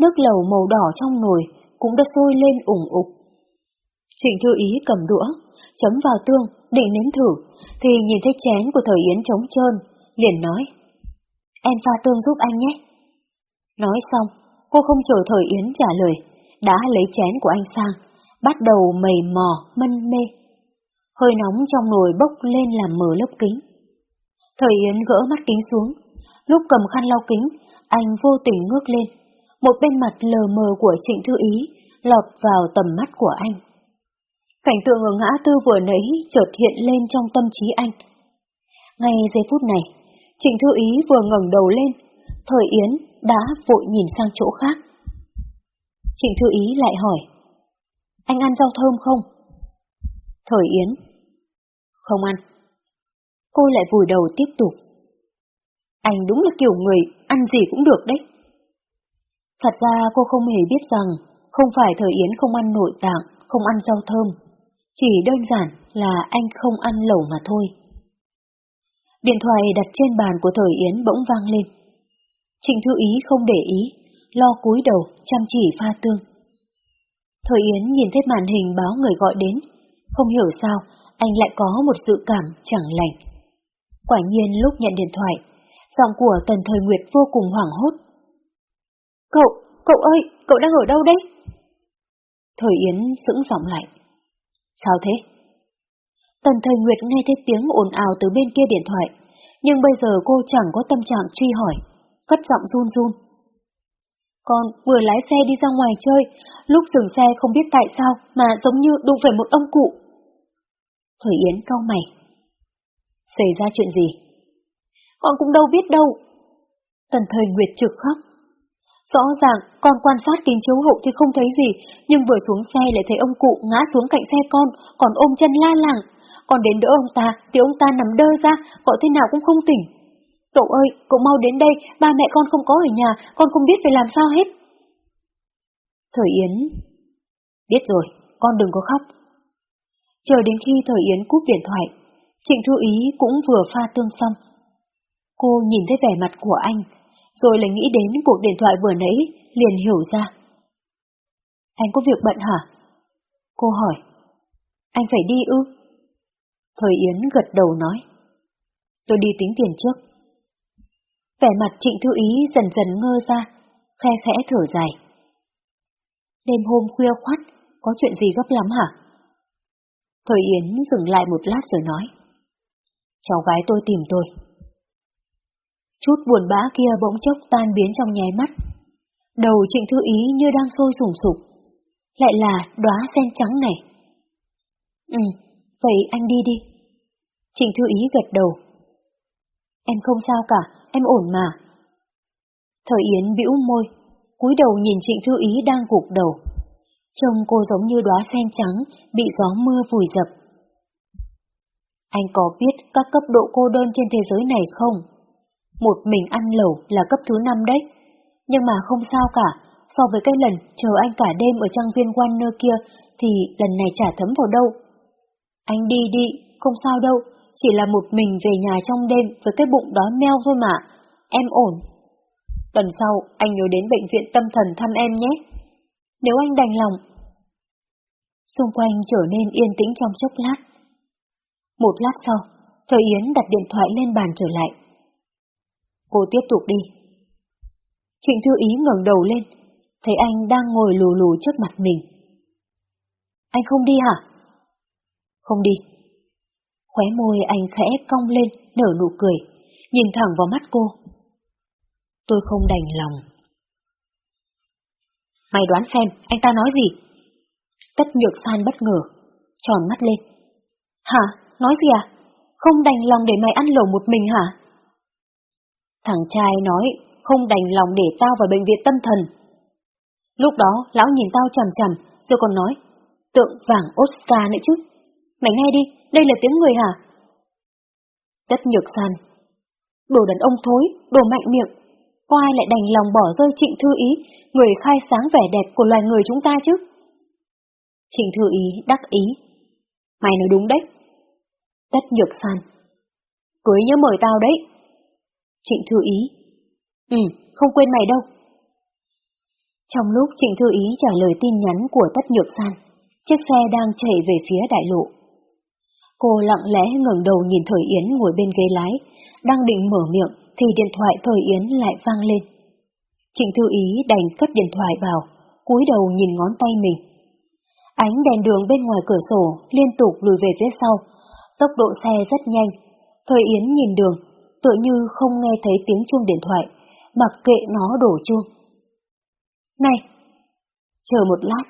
nước lẩu màu đỏ trong nồi cũng đã sôi lên ủng ục. Trịnh Thư Ý cầm đũa, chấm vào tương, định nếm thử, thì nhìn thấy chén của Thời Yến trống trơn, liền nói. Em pha tương giúp anh nhé. Nói xong, cô không chờ Thời Yến trả lời, đã lấy chén của anh sang, bắt đầu mầy mò, mân mê. Hơi nóng trong nồi bốc lên làm mở lớp kính. Thời Yến gỡ mắt kính xuống, Lúc cầm khăn lau kính, anh vô tình ngước lên. Một bên mặt lờ mờ của Trịnh Thư Ý lọt vào tầm mắt của anh. Cảnh tượng ở ngã tư vừa nãy chợt hiện lên trong tâm trí anh. Ngay giây phút này, Trịnh Thư Ý vừa ngẩng đầu lên, Thời Yến đã vội nhìn sang chỗ khác. Trịnh Thư Ý lại hỏi, anh ăn rau thơm không? Thời Yến, không ăn. Cô lại vùi đầu tiếp tục. Anh đúng là kiểu người ăn gì cũng được đấy. Thật ra cô không hề biết rằng không phải Thời Yến không ăn nội tạng, không ăn rau thơm. Chỉ đơn giản là anh không ăn lẩu mà thôi. Điện thoại đặt trên bàn của Thời Yến bỗng vang lên. Trịnh Thư Ý không để ý, lo cúi đầu, chăm chỉ pha tương. Thời Yến nhìn thấy màn hình báo người gọi đến, không hiểu sao anh lại có một sự cảm chẳng lành. Quả nhiên lúc nhận điện thoại, Giọng của Tần Thời Nguyệt vô cùng hoảng hốt. Cậu, cậu ơi, cậu đang ở đâu đấy? Thời Yến sững giọng lại. Sao thế? Tần Thời Nguyệt nghe thấy tiếng ồn ào từ bên kia điện thoại, nhưng bây giờ cô chẳng có tâm trạng truy hỏi, cất giọng run run. Con vừa lái xe đi ra ngoài chơi, lúc dừng xe không biết tại sao mà giống như đụng phải một ông cụ. Thời Yến cau mày. Xảy ra chuyện gì? con cũng đâu biết đâu. Tần thời Nguyệt trực khóc. Rõ ràng, con quan sát kính chiếu hậu thì không thấy gì, nhưng vừa xuống xe lại thấy ông cụ ngã xuống cạnh xe con, còn ôm chân la làng. Còn đến đỡ ông ta, thì ông ta nằm đơ ra, gọi thế nào cũng không tỉnh. Cậu ơi, cậu mau đến đây, ba mẹ con không có ở nhà, con không biết phải làm sao hết. Thời Yến... Biết rồi, con đừng có khóc. Chờ đến khi Thời Yến cúp điện thoại, Trịnh Thư Ý cũng vừa pha tương xong. Cô nhìn thấy vẻ mặt của anh, rồi lại nghĩ đến cuộc điện thoại vừa nãy, liền hiểu ra. Anh có việc bận hả? Cô hỏi. Anh phải đi ư? Thời Yến gật đầu nói. Tôi đi tính tiền trước. Vẻ mặt trịnh thư ý dần dần ngơ ra, khe khẽ thở dài. Đêm hôm khuya khoắt, có chuyện gì gấp lắm hả? Thời Yến dừng lại một lát rồi nói. Cháu gái tôi tìm tôi. Chút buồn bã kia bỗng chốc tan biến trong nháy mắt. Đầu trịnh thư ý như đang sôi sùng sục. Lại là đóa sen trắng này. Ừ, vậy anh đi đi. Trịnh thư ý gật đầu. Em không sao cả, em ổn mà. Thời Yến bĩu môi, cúi đầu nhìn Trịnh Thư Ý đang gục đầu. Trông cô giống như đóa sen trắng bị gió mưa vùi dập. Anh có biết các cấp độ cô đơn trên thế giới này không? Một mình ăn lẩu là cấp thứ năm đấy. Nhưng mà không sao cả, so với cái lần chờ anh cả đêm ở trang viên Warner kia thì lần này chả thấm vào đâu. Anh đi đi, không sao đâu, chỉ là một mình về nhà trong đêm với cái bụng đói meo thôi mà. Em ổn. Tuần sau anh nhớ đến bệnh viện tâm thần thăm em nhé. Nếu anh đành lòng. Xung quanh trở nên yên tĩnh trong chốc lát. Một lát sau, Thời Yến đặt điện thoại lên bàn trở lại. Cô tiếp tục đi. Trịnh Thư Ý ngẩng đầu lên, thấy anh đang ngồi lù lù trước mặt mình. Anh không đi hả? Không đi. Khóe môi anh khẽ cong lên, nở nụ cười, nhìn thẳng vào mắt cô. Tôi không đành lòng. Mày đoán xem, anh ta nói gì? Tất nhược san bất ngờ, tròn mắt lên. Hả? Nói gì à? Không đành lòng để mày ăn lẩu một mình hả? Thằng trai nói, không đành lòng để tao vào bệnh viện tâm thần. Lúc đó, lão nhìn tao chằm chằm, rồi còn nói, tượng vàng Oscar nữa chứ. Mày nghe đi, đây là tiếng người hả? Tất nhược san. Đồ đàn ông thối, đồ mạnh miệng. Có ai lại đành lòng bỏ rơi trịnh thư ý, người khai sáng vẻ đẹp của loài người chúng ta chứ? Trịnh thư ý đắc ý. Mày nói đúng đấy. Tất nhược san. Cưới nhớ mời tao đấy. Trịnh thư ý. Ừ, không quên mày đâu. Trong lúc Trịnh Thư Ý trả lời tin nhắn của Tất Nhược San, chiếc xe đang chạy về phía đại lộ. Cô lặng lẽ ngẩng đầu nhìn Thời Yến ngồi bên ghế lái, đang định mở miệng thì điện thoại Thời Yến lại vang lên. Trịnh Thư Ý đành cất điện thoại vào, cúi đầu nhìn ngón tay mình. Ánh đèn đường bên ngoài cửa sổ liên tục lùi về phía sau, tốc độ xe rất nhanh. Thời Yến nhìn đường, tựa như không nghe thấy tiếng chuông điện thoại, mặc kệ nó đổ chuông. Này! Chờ một lát,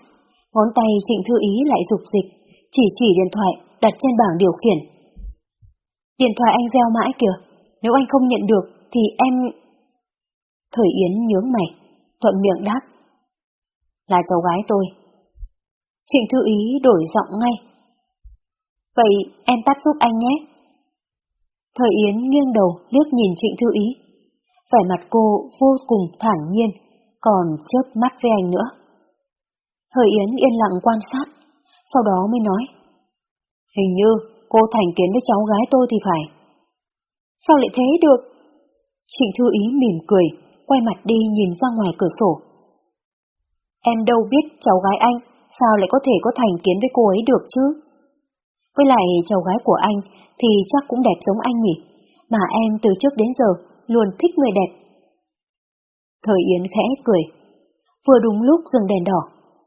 ngón tay Trịnh Thư Ý lại rục dịch, chỉ chỉ điện thoại đặt trên bảng điều khiển. Điện thoại anh reo mãi kìa, nếu anh không nhận được thì em... Thời Yến nhướng mày, thuận miệng đáp. Là cháu gái tôi. Trịnh Thư Ý đổi giọng ngay. Vậy em tắt giúp anh nhé. Thời Yến nghiêng đầu liếc nhìn Trịnh Thư Ý. Vẻ mặt cô vô cùng thản nhiên, còn chớp mắt với anh nữa. Thời Yến yên lặng quan sát, sau đó mới nói. Hình như cô thành kiến với cháu gái tôi thì phải. Sao lại thế được? Trịnh Thư Ý mỉm cười, quay mặt đi nhìn ra ngoài cửa sổ. Em đâu biết cháu gái anh, sao lại có thể có thành kiến với cô ấy được chứ? Với lại cháu gái của anh thì chắc cũng đẹp giống anh nhỉ, mà em từ trước đến giờ luôn thích người đẹp. Thời Yến khẽ cười. Vừa đúng lúc dừng đèn đỏ,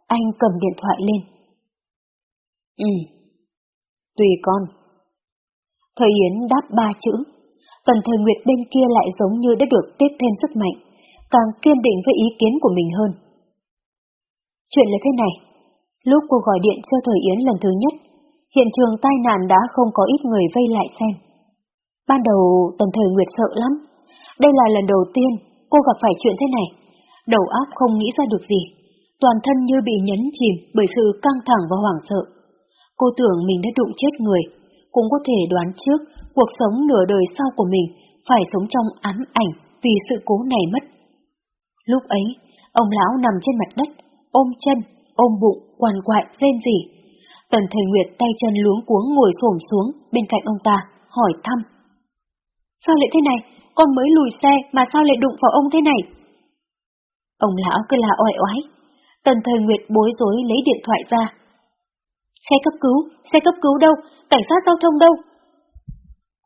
anh cầm điện thoại lên. Ừ, Tùy con. Thời Yến đáp ba chữ, tần thời Nguyệt bên kia lại giống như đã được tiếp thêm sức mạnh, càng kiên định với ý kiến của mình hơn. Chuyện là thế này, lúc cô gọi điện cho Thời Yến lần thứ nhất, hiện trường tai nạn đã không có ít người vây lại xem. Ban đầu tần thời Nguyệt sợ lắm, đây là lần đầu tiên cô gặp phải chuyện thế này, đầu óc không nghĩ ra được gì, toàn thân như bị nhấn chìm bởi sự căng thẳng và hoảng sợ. Cô tưởng mình đã đụng chết người, cũng có thể đoán trước cuộc sống nửa đời sau của mình phải sống trong ám ảnh vì sự cố này mất. Lúc ấy, ông lão nằm trên mặt đất, ôm chân, ôm bụng, quằn quại, rên rỉ. Tần Thời Nguyệt tay chân luống cuống ngồi xổm xuống bên cạnh ông ta, hỏi thăm. Sao lại thế này? Con mới lùi xe mà sao lại đụng vào ông thế này? Ông lão cứ la oai oái. Tần Thời Nguyệt bối rối lấy điện thoại ra. Xe cấp cứu, xe cấp cứu đâu? Cảnh sát giao thông đâu?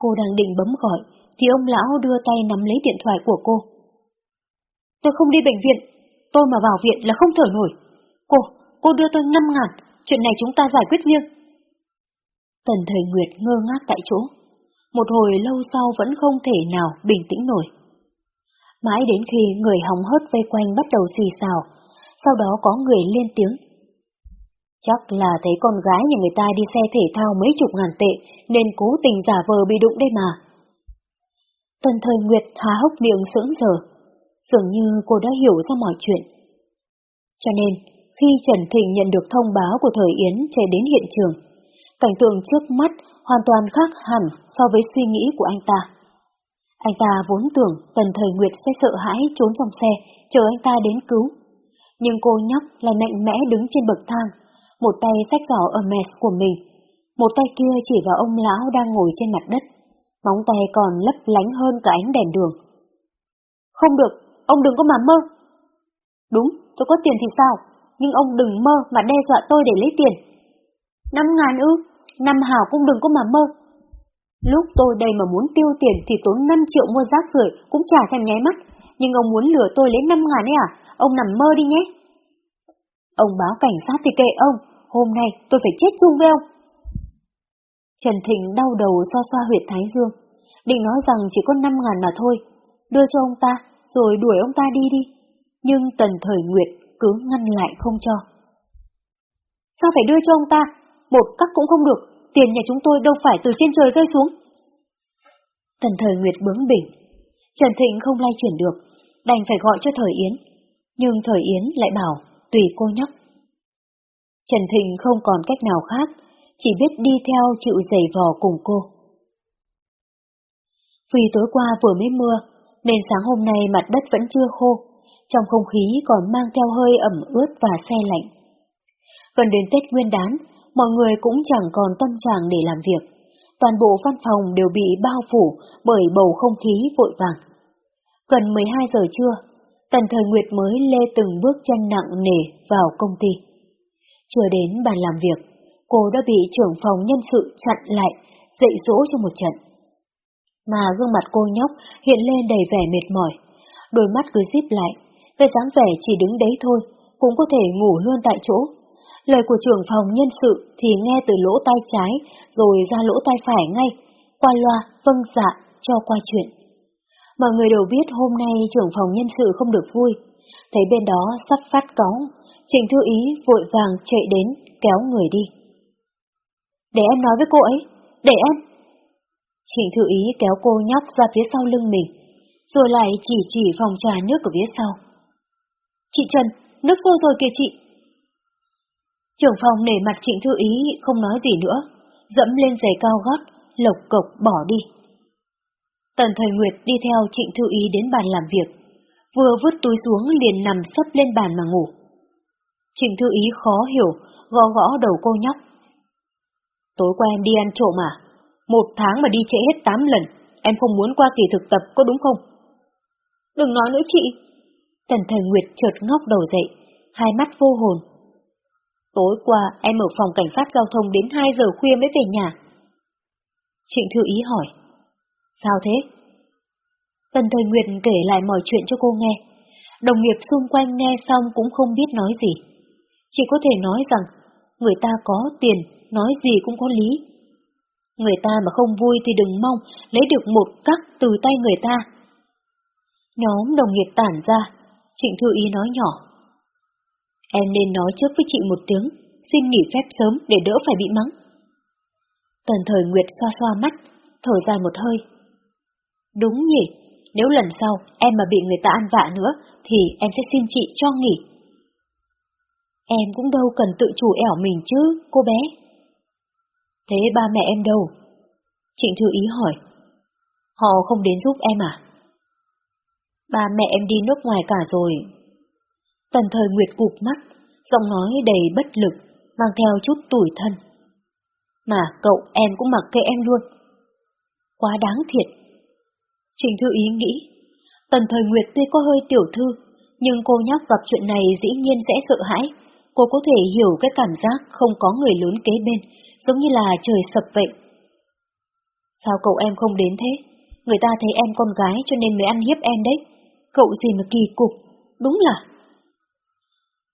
Cô đang định bấm gọi, thì ông lão đưa tay nắm lấy điện thoại của cô. Tôi không đi bệnh viện, tôi mà vào viện là không thở nổi. Cô, cô đưa tôi 5 ngàn, chuyện này chúng ta giải quyết riêng. Tần Thời Nguyệt ngơ ngác tại chỗ. Một hồi lâu sau vẫn không thể nào bình tĩnh nổi. Mãi đến khi người hóng hớt vây quanh bắt đầu xì xào, sau đó có người lên tiếng. Chắc là thấy con gái nhà người ta đi xe thể thao mấy chục ngàn tệ nên cố tình giả vờ bị đụng đây mà. Tần thời Nguyệt há hốc miệng sững sờ, dường như cô đã hiểu ra mọi chuyện. Cho nên, khi Trần Thịnh nhận được thông báo của Thời Yến chạy đến hiện trường, cảnh tượng trước mắt hoàn toàn khác hẳn so với suy nghĩ của anh ta. Anh ta vốn tưởng Tần Thời Nguyệt sẽ sợ hãi trốn trong xe, chờ anh ta đến cứu. Nhưng cô nhóc lại mạnh mẽ đứng trên bậc thang, một tay xách giỏ Hermes của mình, một tay kia chỉ vào ông lão đang ngồi trên mặt đất, móng tay còn lấp lánh hơn cả ánh đèn đường. Không được, ông đừng có mà mơ. Đúng, tôi có tiền thì sao, nhưng ông đừng mơ mà đe dọa tôi để lấy tiền. Năm ngàn ư, năm hào cũng đừng có mà mơ. Lúc tôi đây mà muốn tiêu tiền thì tốn 5 triệu mua rác rưởi cũng trả thèm nháy mắt, nhưng ông muốn lừa tôi lấy 5 ngàn ấy à, ông nằm mơ đi nhé. Ông báo cảnh sát thì kệ ông, hôm nay tôi phải chết chung với ông. Trần Thịnh đau đầu xoa xoa huyệt thái dương, định nói rằng chỉ có 5 ngàn mà thôi, đưa cho ông ta, rồi đuổi ông ta đi đi. Nhưng Tần Thời Nguyệt cứ ngăn lại không cho. Sao phải đưa cho ông ta? Một cắc cũng không được, tiền nhà chúng tôi đâu phải từ trên trời rơi xuống. Tần Thời Nguyệt bướng bỉnh, Trần Thịnh không lay chuyển được, đành phải gọi cho Thời Yến, nhưng Thời Yến lại bảo tùy cô nhóc. Trần Thịnh không còn cách nào khác, chỉ biết đi theo chịu giày vò cùng cô. Vì tối qua vừa mới mưa, nên sáng hôm nay mặt đất vẫn chưa khô, trong không khí còn mang theo hơi ẩm ướt và xe lạnh. Gần đến Tết Nguyên đán, mọi người cũng chẳng còn tâm trạng để làm việc. Toàn bộ văn phòng đều bị bao phủ bởi bầu không khí vội vàng. Gần 12 giờ trưa, Tần Thời Nguyệt mới lê từng bước chân nặng nề vào công ty. Chưa đến bàn làm việc, cô đã bị trưởng phòng nhân sự chặn lại, dạy dỗ cho một trận. Mà gương mặt cô nhóc hiện lên đầy vẻ mệt mỏi, đôi mắt cứ díp lại, cái dáng vẻ chỉ đứng đấy thôi, cũng có thể ngủ luôn tại chỗ. Lời của trưởng phòng nhân sự thì nghe từ lỗ tai trái, rồi ra lỗ tai phải ngay, qua loa, vâng dạ, cho qua chuyện. Mọi người đều biết hôm nay trưởng phòng nhân sự không được vui, thấy bên đó sắp phát cóng Trịnh Thư Ý vội vàng chạy đến, kéo người đi. Để em nói với cô ấy, để em. Trịnh Thư Ý kéo cô nhóc ra phía sau lưng mình, rồi lại chỉ chỉ phòng trà nước ở phía sau. Chị Trần, nước sôi rồi kìa chị. Trưởng phòng nể mặt Trịnh Thư Ý không nói gì nữa, dẫm lên giày cao gót, lộc cộc bỏ đi. Tần Thời Nguyệt đi theo Trịnh Thư Ý đến bàn làm việc, vừa vứt túi xuống liền nằm sấp lên bàn mà ngủ. Trình Thư Ý khó hiểu, gõ gõ đầu cô nhóc. Tối qua em đi ăn trộm à? Một tháng mà đi trễ hết tám lần, em không muốn qua kỳ thực tập có đúng không? Đừng nói nữa chị. Tần Thời Nguyệt chợt ngóc đầu dậy, hai mắt vô hồn. Tối qua em ở phòng cảnh sát giao thông đến 2 giờ khuya mới về nhà. Trịnh Thư Ý hỏi. Sao thế? Tần Thời Nguyệt kể lại mọi chuyện cho cô nghe. Đồng nghiệp xung quanh nghe xong cũng không biết nói gì. Chỉ có thể nói rằng, người ta có tiền, nói gì cũng có lý. Người ta mà không vui thì đừng mong lấy được một cắc từ tay người ta. Nhóm đồng nghiệp tản ra, Trịnh Thư Ý nói nhỏ. Em nên nói trước với chị một tiếng, xin nghỉ phép sớm để đỡ phải bị mắng. Tần thời Nguyệt xoa xoa mắt, thở dài một hơi. Đúng nhỉ, nếu lần sau em mà bị người ta ăn vạ nữa, thì em sẽ xin chị cho nghỉ. Em cũng đâu cần tự chủ ẻo mình chứ, cô bé. Thế ba mẹ em đâu? Trịnh Thư Ý hỏi. Họ không đến giúp em à? Ba mẹ em đi nước ngoài cả rồi. Tần thời Nguyệt cụp mắt, giọng nói đầy bất lực, mang theo chút tủi thân. Mà cậu em cũng mặc kệ em luôn. Quá đáng thiệt. Trình Thư Ý nghĩ, Tần Thời Nguyệt tuy có hơi tiểu thư, nhưng cô nhóc gặp chuyện này dĩ nhiên sẽ sợ hãi. Cô có thể hiểu cái cảm giác không có người lớn kế bên, giống như là trời sập vậy. Sao cậu em không đến thế? Người ta thấy em con gái cho nên mới ăn hiếp em đấy. Cậu gì mà kỳ cục, đúng là...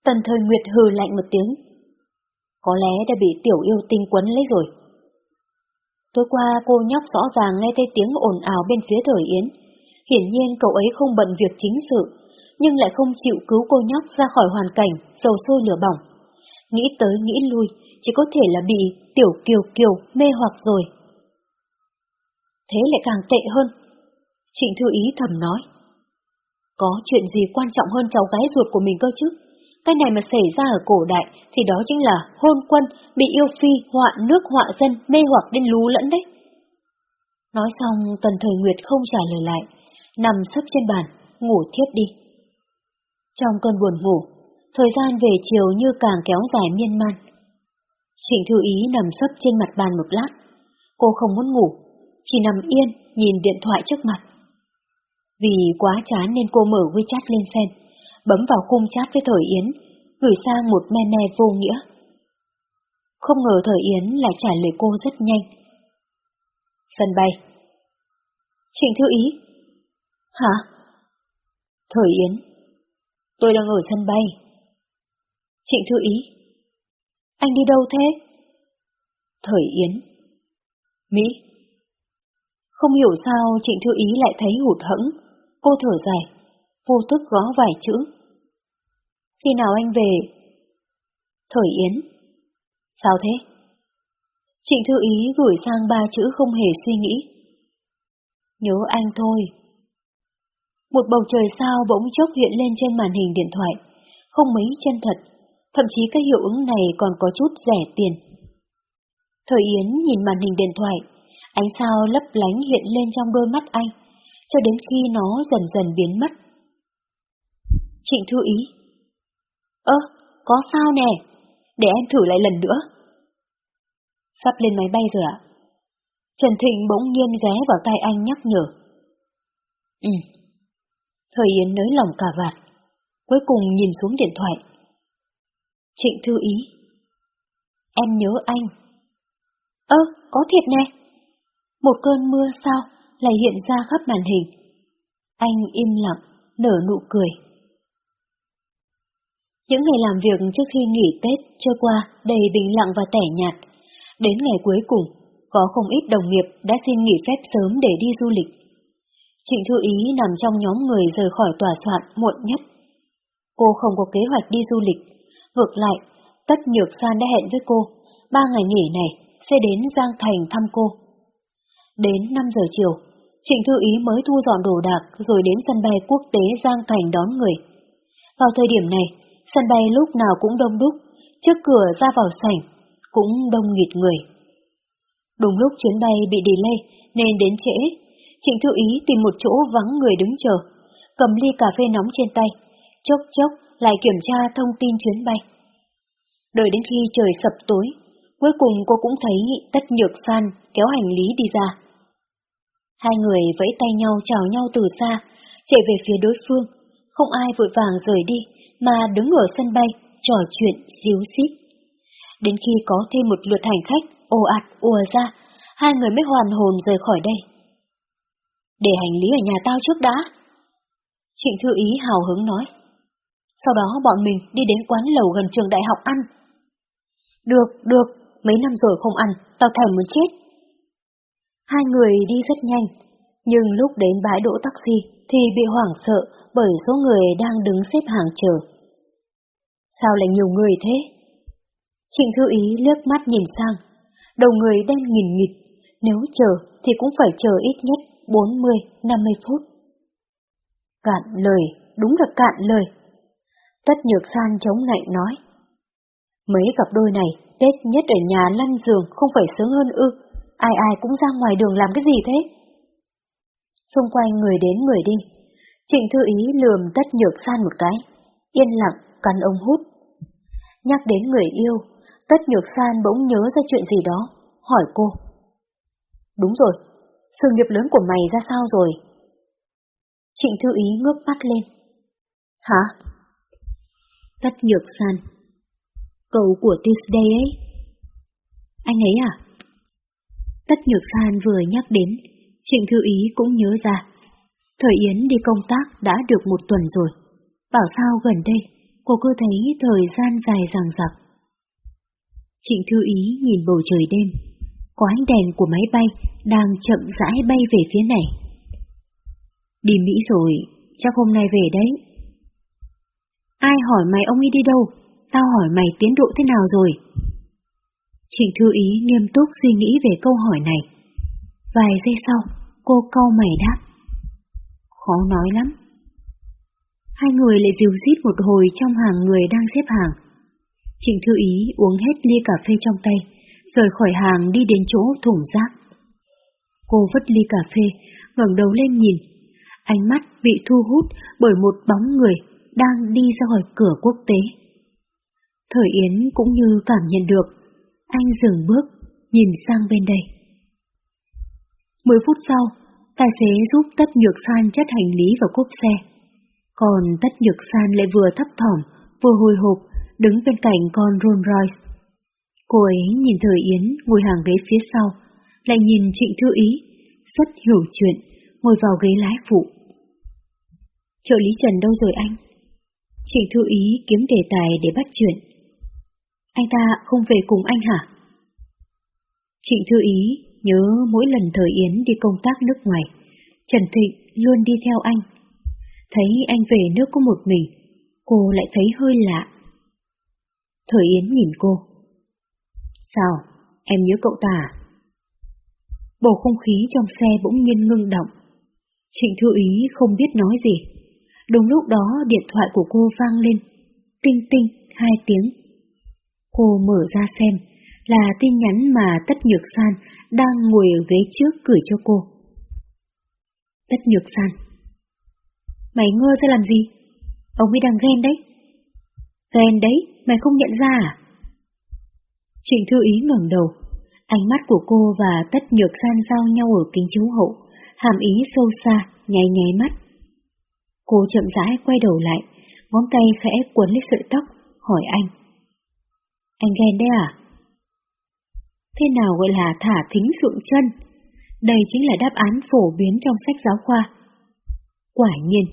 Tần thời Nguyệt hừ lạnh một tiếng. Có lẽ đã bị tiểu yêu tinh quấn lấy rồi. Tối qua cô nhóc rõ ràng nghe thấy tiếng ồn ào bên phía thời Yến. Hiển nhiên cậu ấy không bận việc chính sự, nhưng lại không chịu cứu cô nhóc ra khỏi hoàn cảnh dầu sôi lửa bỏng. Nghĩ tới nghĩ lui, chỉ có thể là bị tiểu kiều kiều mê hoặc rồi. Thế lại càng tệ hơn. Trịnh Thư Ý thầm nói. Có chuyện gì quan trọng hơn cháu gái ruột của mình cơ chứ? Cái này mà xảy ra ở cổ đại thì đó chính là hôn quân bị yêu phi họa nước họa dân mê hoặc đến lú lẫn đấy. Nói xong Tần Thời Nguyệt không trả lời lại, nằm sấp trên bàn, ngủ thiếp đi. Trong cơn buồn ngủ, thời gian về chiều như càng kéo dài miên man. Trịnh Thư Ý nằm sấp trên mặt bàn một lát. Cô không muốn ngủ, chỉ nằm yên nhìn điện thoại trước mặt. Vì quá chán nên cô mở WeChat lên xem, bấm vào khung chat với Thời Yến, gửi sang một meme vô nghĩa. Không ngờ Thời Yến lại trả lời cô rất nhanh. Sân bay. Trịnh Thư Ý. Hả? Thời Yến. Tôi đang ở sân bay. Trịnh Thư Ý. Anh đi đâu thế? Thời Yến. Mỹ. Không hiểu sao Trịnh Thư Ý lại thấy hụt hẫng, cô thở dài, vô thức gõ vài chữ. Khi nào anh về? Thời Yến. Sao thế? Trịnh Thư Ý gửi sang ba chữ không hề suy nghĩ. Nhớ anh thôi. Một bầu trời sao bỗng chốc hiện lên trên màn hình điện thoại, không mấy chân thật, thậm chí cái hiệu ứng này còn có chút rẻ tiền. Thời Yến nhìn màn hình điện thoại, Ánh sao lấp lánh hiện lên trong đôi mắt anh, cho đến khi nó dần dần biến mất. Trịnh Thư Ý Ơ, có sao nè, để em thử lại lần nữa. Sắp lên máy bay rồi ạ? Trần Thịnh bỗng nhiên ghé vào tay anh nhắc nhở. Ừ. Thời Yến nới lòng cả vạt, cuối cùng nhìn xuống điện thoại. Trịnh Thư Ý Em nhớ anh. Ơ, có thiệt nè một cơn mưa sao lại hiện ra khắp màn hình. Anh im lặng, nở nụ cười. Những ngày làm việc trước khi nghỉ Tết trôi qua đầy bình lặng và tẻ nhạt. Đến ngày cuối cùng, có không ít đồng nghiệp đã xin nghỉ phép sớm để đi du lịch. Trịnh Thư Ý nằm trong nhóm người rời khỏi tòa soạn muộn nhất. Cô không có kế hoạch đi du lịch. Ngược lại, Tất Nhược San đã hẹn với cô, ba ngày nghỉ này sẽ đến Giang Thành thăm cô. Đến 5 giờ chiều, Trịnh Thư Ý mới thu dọn đồ đạc rồi đến sân bay quốc tế Giang Thành đón người. Vào thời điểm này, sân bay lúc nào cũng đông đúc, trước cửa ra vào sảnh, cũng đông nghịt người. Đúng lúc chuyến bay bị delay nên đến trễ, Trịnh Thư Ý tìm một chỗ vắng người đứng chờ, cầm ly cà phê nóng trên tay, chốc chốc lại kiểm tra thông tin chuyến bay. Đợi đến khi trời sập tối, cuối cùng cô cũng thấy Tất Nhược San kéo hành lý đi ra. Hai người vẫy tay nhau chào nhau từ xa, chạy về phía đối phương, không ai vội vàng rời đi, mà đứng ở sân bay, trò chuyện xíu xít. Đến khi có thêm một lượt hành khách ồ ạt ùa ra, hai người mới hoàn hồn rời khỏi đây. Để hành lý ở nhà tao trước đã. Trịnh Thư Ý hào hứng nói. Sau đó bọn mình đi đến quán lầu gần trường đại học ăn. Được, được, mấy năm rồi không ăn, tao thèm muốn chết. Hai người đi rất nhanh, nhưng lúc đến bãi đỗ taxi thì bị hoảng sợ bởi số người đang đứng xếp hàng chờ. Sao lại nhiều người thế? Trịnh Thư Ý liếc mắt nhìn sang, đầu người đen nghìn nghịt, nếu chờ thì cũng phải chờ ít nhất 40-50 phút. Cạn lời, đúng là cạn lời. Tất Nhược San chống nạnh nói. Mấy cặp đôi này, Tết nhất ở nhà lăn giường không phải sướng hơn ư, ai ai cũng ra ngoài đường làm cái gì thế? Xung quanh người đến người đi, Trịnh Thư Ý lườm tất nhược san một cái, yên lặng cắn ông hút. Nhắc đến người yêu, Tất Nhược San bỗng nhớ ra chuyện gì đó, hỏi cô. Đúng rồi, sự nghiệp lớn của mày ra sao rồi? Trịnh Thư Ý ngước mắt lên. Hả? Tất Nhược San. Cậu của Tuesday ấy. Anh ấy à? Tất Nhược San vừa nhắc đến, Trịnh Thư Ý cũng nhớ ra. Thời Yến đi công tác đã được một tuần rồi. Bảo sao gần đây, cô cứ thấy thời gian dài ràng rặc. Trịnh Thư Ý nhìn bầu trời đêm. Có ánh đèn của máy bay đang chậm rãi bay về phía này. Đi Mỹ rồi, chắc hôm nay về đấy. Ai hỏi mày ông ấy đi đâu? Tao hỏi mày tiến độ thế nào rồi? Trịnh Thư Ý nghiêm túc suy nghĩ về câu hỏi này. Vài giây sau, cô cau mày đáp. Khó nói lắm. Hai người lại dìu dít một hồi trong hàng người đang xếp hàng. Trịnh Thư Ý uống hết ly cà phê trong tay, rời khỏi hàng đi đến chỗ thủng rác. Cô vứt ly cà phê, ngẩng đầu lên nhìn. Ánh mắt bị thu hút bởi một bóng người đang đi ra khỏi cửa quốc tế. Thời Yến cũng như cảm nhận được, anh dừng bước, nhìn sang bên đây. Mười phút sau, tài xế giúp Tất Nhược San chất hành lý vào cốp xe. Còn Tất Nhược San lại vừa thấp thỏm, vừa hồi hộp, đứng bên cạnh con Rolls Royce. Cô ấy nhìn Thời Yến ngồi hàng ghế phía sau, lại nhìn Trịnh Thư Ý, rất hiểu chuyện, ngồi vào ghế lái phụ. Trợ lý Trần đâu rồi anh? Trịnh Thư Ý kiếm đề tài để bắt chuyện. Anh ta không về cùng anh hả? Trịnh Thư Ý nhớ mỗi lần Thời Yến đi công tác nước ngoài, Trần Thịnh luôn đi theo anh. Thấy anh về nước có một mình, cô lại thấy hơi lạ. Thời Yến nhìn cô. Sao, em nhớ cậu ta à? Bầu không khí trong xe bỗng nhiên ngưng động. Trịnh Thư Ý không biết nói gì. Đúng lúc đó điện thoại của cô vang lên, tinh tinh hai tiếng. Cô mở ra xem, là tin nhắn mà Tất Nhược San đang ngồi ở ghế trước gửi cho cô. Tất Nhược San Mày ngơ ra làm gì? Ông ấy đang ghen đấy. Ghen đấy, mày không nhận ra à? Trịnh Thư Ý ngẩng đầu, ánh mắt của cô và Tất Nhược San giao nhau ở kính chiếu hậu, hàm ý sâu xa, nháy nháy mắt. Cô chậm rãi quay đầu lại, ngón tay khẽ cuốn lấy sợi tóc, hỏi anh. Anh ghen đấy à? Thế nào gọi là thả thính sượng chân? Đây chính là đáp án phổ biến trong sách giáo khoa. Quả nhiên,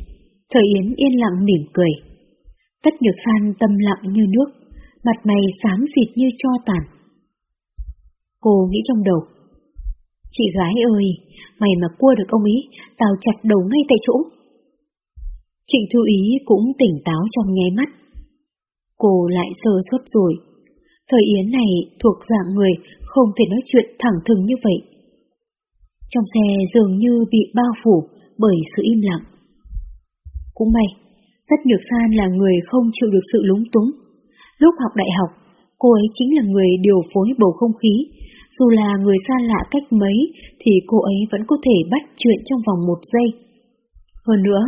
Thời Yến yên lặng mỉm cười. Tất nhược san tâm lặng như nước, mặt mày xám xịt như cho tàn. Cô nghĩ trong đầu. Chị gái ơi, mày mà cua được ông ý, tao chặt đầu ngay tại chỗ. Trịnh Thư Ý cũng tỉnh táo trong nháy mắt. Cô lại sơ suất rồi. Thời Yến này thuộc dạng người không thể nói chuyện thẳng thừng như vậy. Trong xe dường như bị bao phủ bởi sự im lặng. Cũng may, Tất Nhược San là người không chịu được sự lúng túng. Lúc học đại học, cô ấy chính là người điều phối bầu không khí. Dù là người xa lạ cách mấy thì cô ấy vẫn có thể bắt chuyện trong vòng một giây. Hơn nữa,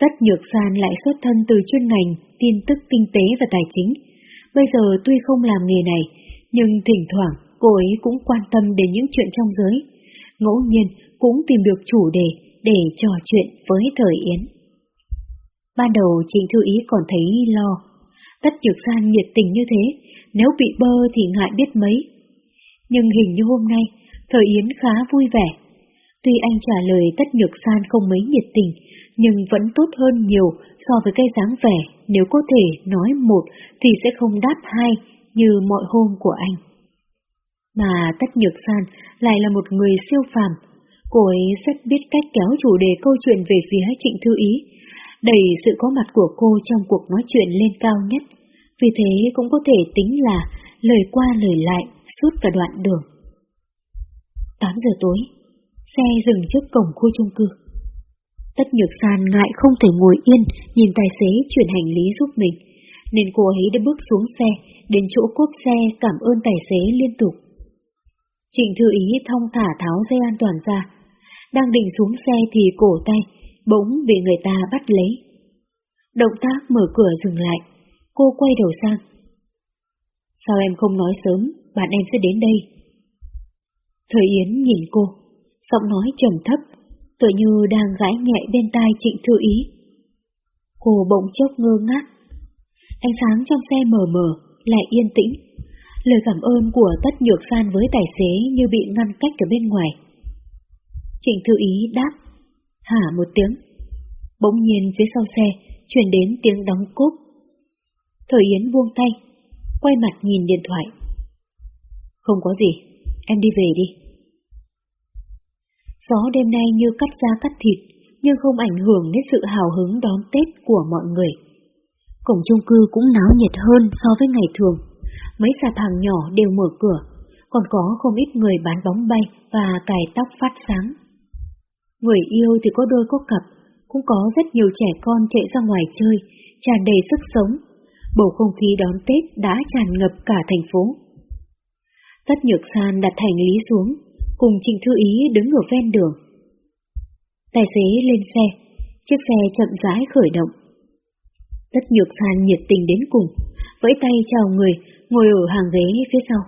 Tất Nhược San lại xuất thân từ chuyên ngành tin tức kinh tế và tài chính. Bây giờ tuy không làm nghề này, nhưng thỉnh thoảng cô ấy cũng quan tâm đến những chuyện trong giới. Ngẫu nhiên cũng tìm được chủ đề để trò chuyện với Thời Yến. Ban đầu Trịnh Thư Ý còn thấy lo. Tất Nhược San nhiệt tình như thế, nếu bị bơ thì ngại biết mấy. Nhưng hình như hôm nay, Thời Yến khá vui vẻ. Tuy anh trả lời Tất Nhược San không mấy nhiệt tình, nhưng vẫn tốt hơn nhiều so với cái dáng vẻ nếu có thể nói một thì sẽ không đáp hai như mọi hôm của anh. Mà Tất Nhược San lại là một người siêu phàm, cô ấy rất biết cách kéo chủ đề câu chuyện về phía Trịnh Thư Ý, đẩy sự có mặt của cô trong cuộc nói chuyện lên cao nhất, vì thế cũng có thể tính là lời qua lời lại suốt cả đoạn đường. 8 giờ tối, xe dừng trước cổng khu chung cư. Tất nhược san ngại không thể ngồi yên nhìn tài xế chuyển hành lý giúp mình, nên cô ấy đã bước xuống xe, đến chỗ cốp xe cảm ơn tài xế liên tục. Trịnh Thư Ý thông thả tháo dây an toàn ra, đang định xuống xe thì cổ tay, bỗng bị người ta bắt lấy. Động tác mở cửa dừng lại, cô quay đầu sang. Sao em không nói sớm, bạn em sẽ đến đây. Thời Yến nhìn cô, giọng nói trầm thấp, tựa như đang gãi nhẹ bên tai Trịnh Thư Ý. Cô bỗng chốc ngơ ngác. Ánh sáng trong xe mờ mờ, lại yên tĩnh. Lời cảm ơn của Tất Nhược San với tài xế như bị ngăn cách ở bên ngoài. Trịnh Thư Ý đáp, hả một tiếng. Bỗng nhiên phía sau xe, chuyển đến tiếng đóng cốp. Thời Yến buông tay, quay mặt nhìn điện thoại. Không có gì, em đi về đi. Gió đêm nay như cắt da cắt thịt, nhưng không ảnh hưởng đến sự hào hứng đón Tết của mọi người. Cổng chung cư cũng náo nhiệt hơn so với ngày thường. Mấy sạp hàng nhỏ đều mở cửa, còn có không ít người bán bóng bay và cài tóc phát sáng. Người yêu thì có đôi có cặp, cũng có rất nhiều trẻ con chạy ra ngoài chơi, tràn đầy sức sống. Bầu không khí đón Tết đã tràn ngập cả thành phố. Tất Nhược San đặt hành lý xuống, cùng Trịnh Thư Ý đứng ở ven đường. Tài xế lên xe, chiếc xe chậm rãi khởi động. Tất Nhược San nhiệt tình đến cùng, vẫy tay chào người, ngồi ở hàng ghế phía sau.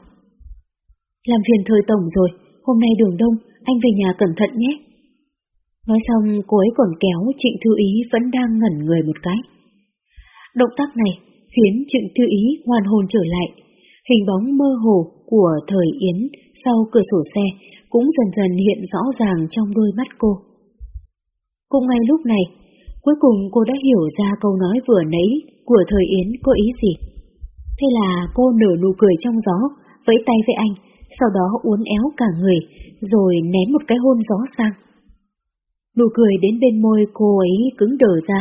Làm phiền thời tổng rồi, hôm nay đường đông, anh về nhà cẩn thận nhé. Nói xong cô ấy còn kéo Trịnh Thư Ý vẫn đang ngẩn người một cái. Động tác này khiến Trịnh Thư Ý hoàn hồn trở lại. Hình bóng mơ hồ của thời Yến sau cửa sổ xe cũng dần dần hiện rõ ràng trong đôi mắt cô. Cũng ngay lúc này, cuối cùng cô đã hiểu ra câu nói vừa nấy của thời Yến có ý gì. Thế là cô nở nụ cười trong gió, vẫy tay với anh, sau đó uốn éo cả người, rồi ném một cái hôn gió sang. Nụ cười đến bên môi cô ấy cứng đờ ra,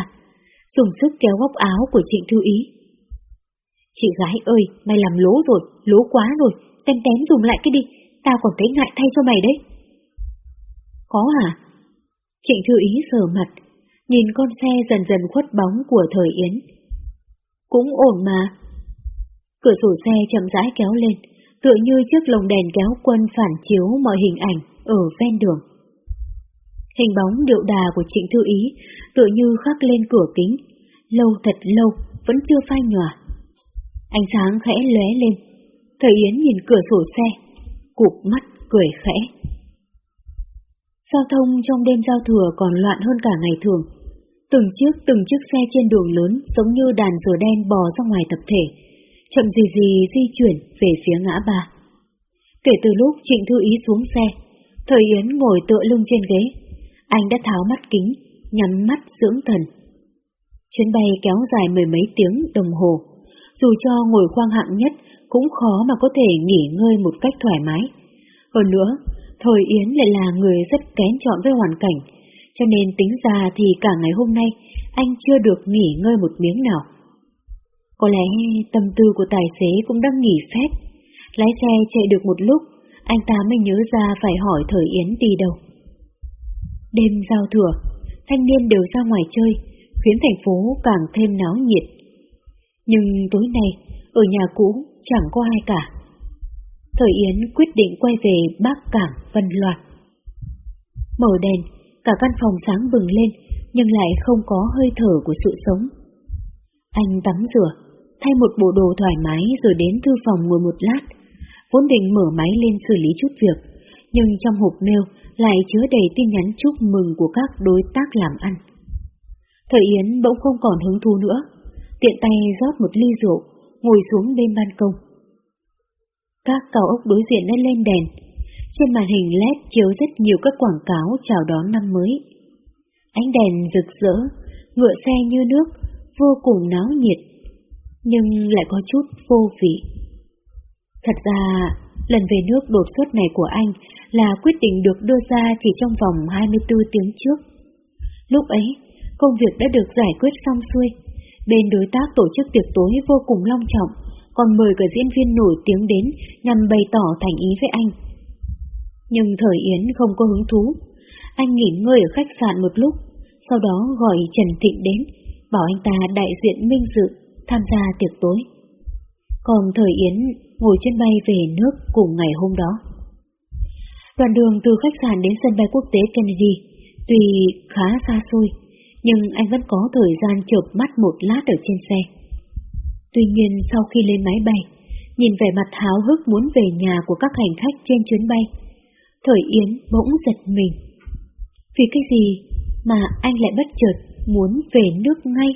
dùng sức kéo góc áo của Trịnh Thư Ý. Chị gái ơi, mày làm lố rồi, lố quá rồi, tem tém dùng lại cái đi, tao còn thấy ngại thay cho mày đấy. Có hả? Trịnh Thư Ý sờ mặt, nhìn con xe dần dần khuất bóng của thời Yến. Cũng ổn mà. Cửa sổ xe chậm rãi kéo lên, tựa như chiếc lồng đèn kéo quân phản chiếu mọi hình ảnh ở ven đường. Hình bóng điệu đà của Trịnh Thư Ý tựa như khắc lên cửa kính, lâu thật lâu vẫn chưa phai nhòa. Ánh sáng khẽ lóe lên, Thời Yến nhìn cửa sổ xe, cụp mắt cười khẽ. Giao thông trong đêm giao thừa còn loạn hơn cả ngày thường. Từng chiếc từng chiếc xe trên đường lớn giống như đàn rùa đen bò ra ngoài tập thể, chậm gì gì di chuyển về phía ngã ba. Kể từ lúc Trịnh Thư Ý xuống xe, Thời Yến ngồi tựa lưng trên ghế, anh đã tháo mắt kính, nhắm mắt dưỡng thần. Chuyến bay kéo dài mười mấy tiếng đồng hồ, dù cho ngồi khoang hạng nhất cũng khó mà có thể nghỉ ngơi một cách thoải mái. Hơn nữa, Thời Yến lại là người rất kén chọn với hoàn cảnh, cho nên tính ra thì cả ngày hôm nay anh chưa được nghỉ ngơi một miếng nào. Có lẽ tâm tư của tài xế cũng đang nghỉ phép. Lái xe chạy được một lúc, anh ta mới nhớ ra phải hỏi Thời Yến đi đâu. Đêm giao thừa, thanh niên đều ra ngoài chơi, khiến thành phố càng thêm náo nhiệt. Nhưng tối nay, ở nhà cũ chẳng có ai cả. Thời Yến quyết định quay về Bắc Cảng Vân Loạt. Mở đèn, cả căn phòng sáng bừng lên, nhưng lại không có hơi thở của sự sống. Anh tắm rửa, thay một bộ đồ thoải mái rồi đến thư phòng ngồi một lát, vốn định mở máy lên xử lý chút việc, nhưng trong hộp mail lại chứa đầy tin nhắn chúc mừng của các đối tác làm ăn. Thời Yến bỗng không còn hứng thú nữa, tiện tay rót một ly rượu, ngồi xuống bên ban công. Các cao ốc đối diện đã lên đèn, trên màn hình LED chiếu rất nhiều các quảng cáo chào đón năm mới. Ánh đèn rực rỡ, ngựa xe như nước, vô cùng náo nhiệt, nhưng lại có chút vô vị. Thật ra, lần về nước đột xuất này của anh là quyết định được đưa ra chỉ trong vòng 24 tiếng trước. Lúc ấy, công việc đã được giải quyết xong xuôi. Bên đối tác tổ chức tiệc tối vô cùng long trọng, còn mời cả diễn viên nổi tiếng đến nhằm bày tỏ thành ý với anh. Nhưng thời Yến không có hứng thú. Anh nghỉ ngơi ở khách sạn một lúc, sau đó gọi Trần Thịnh đến, bảo anh ta đại diện minh dự, tham gia tiệc tối. Còn thời Yến ngồi trên bay về nước cùng ngày hôm đó. Đoạn đường từ khách sạn đến sân bay quốc tế Kennedy, tuy khá xa xôi, nhưng anh vẫn có thời gian chợp mắt một lát ở trên xe. Tuy nhiên sau khi lên máy bay, nhìn vẻ mặt háo hức muốn về nhà của các hành khách trên chuyến bay. Thời Yến bỗng giật mình. Vì cái gì mà anh lại bất chợt muốn về nước ngay?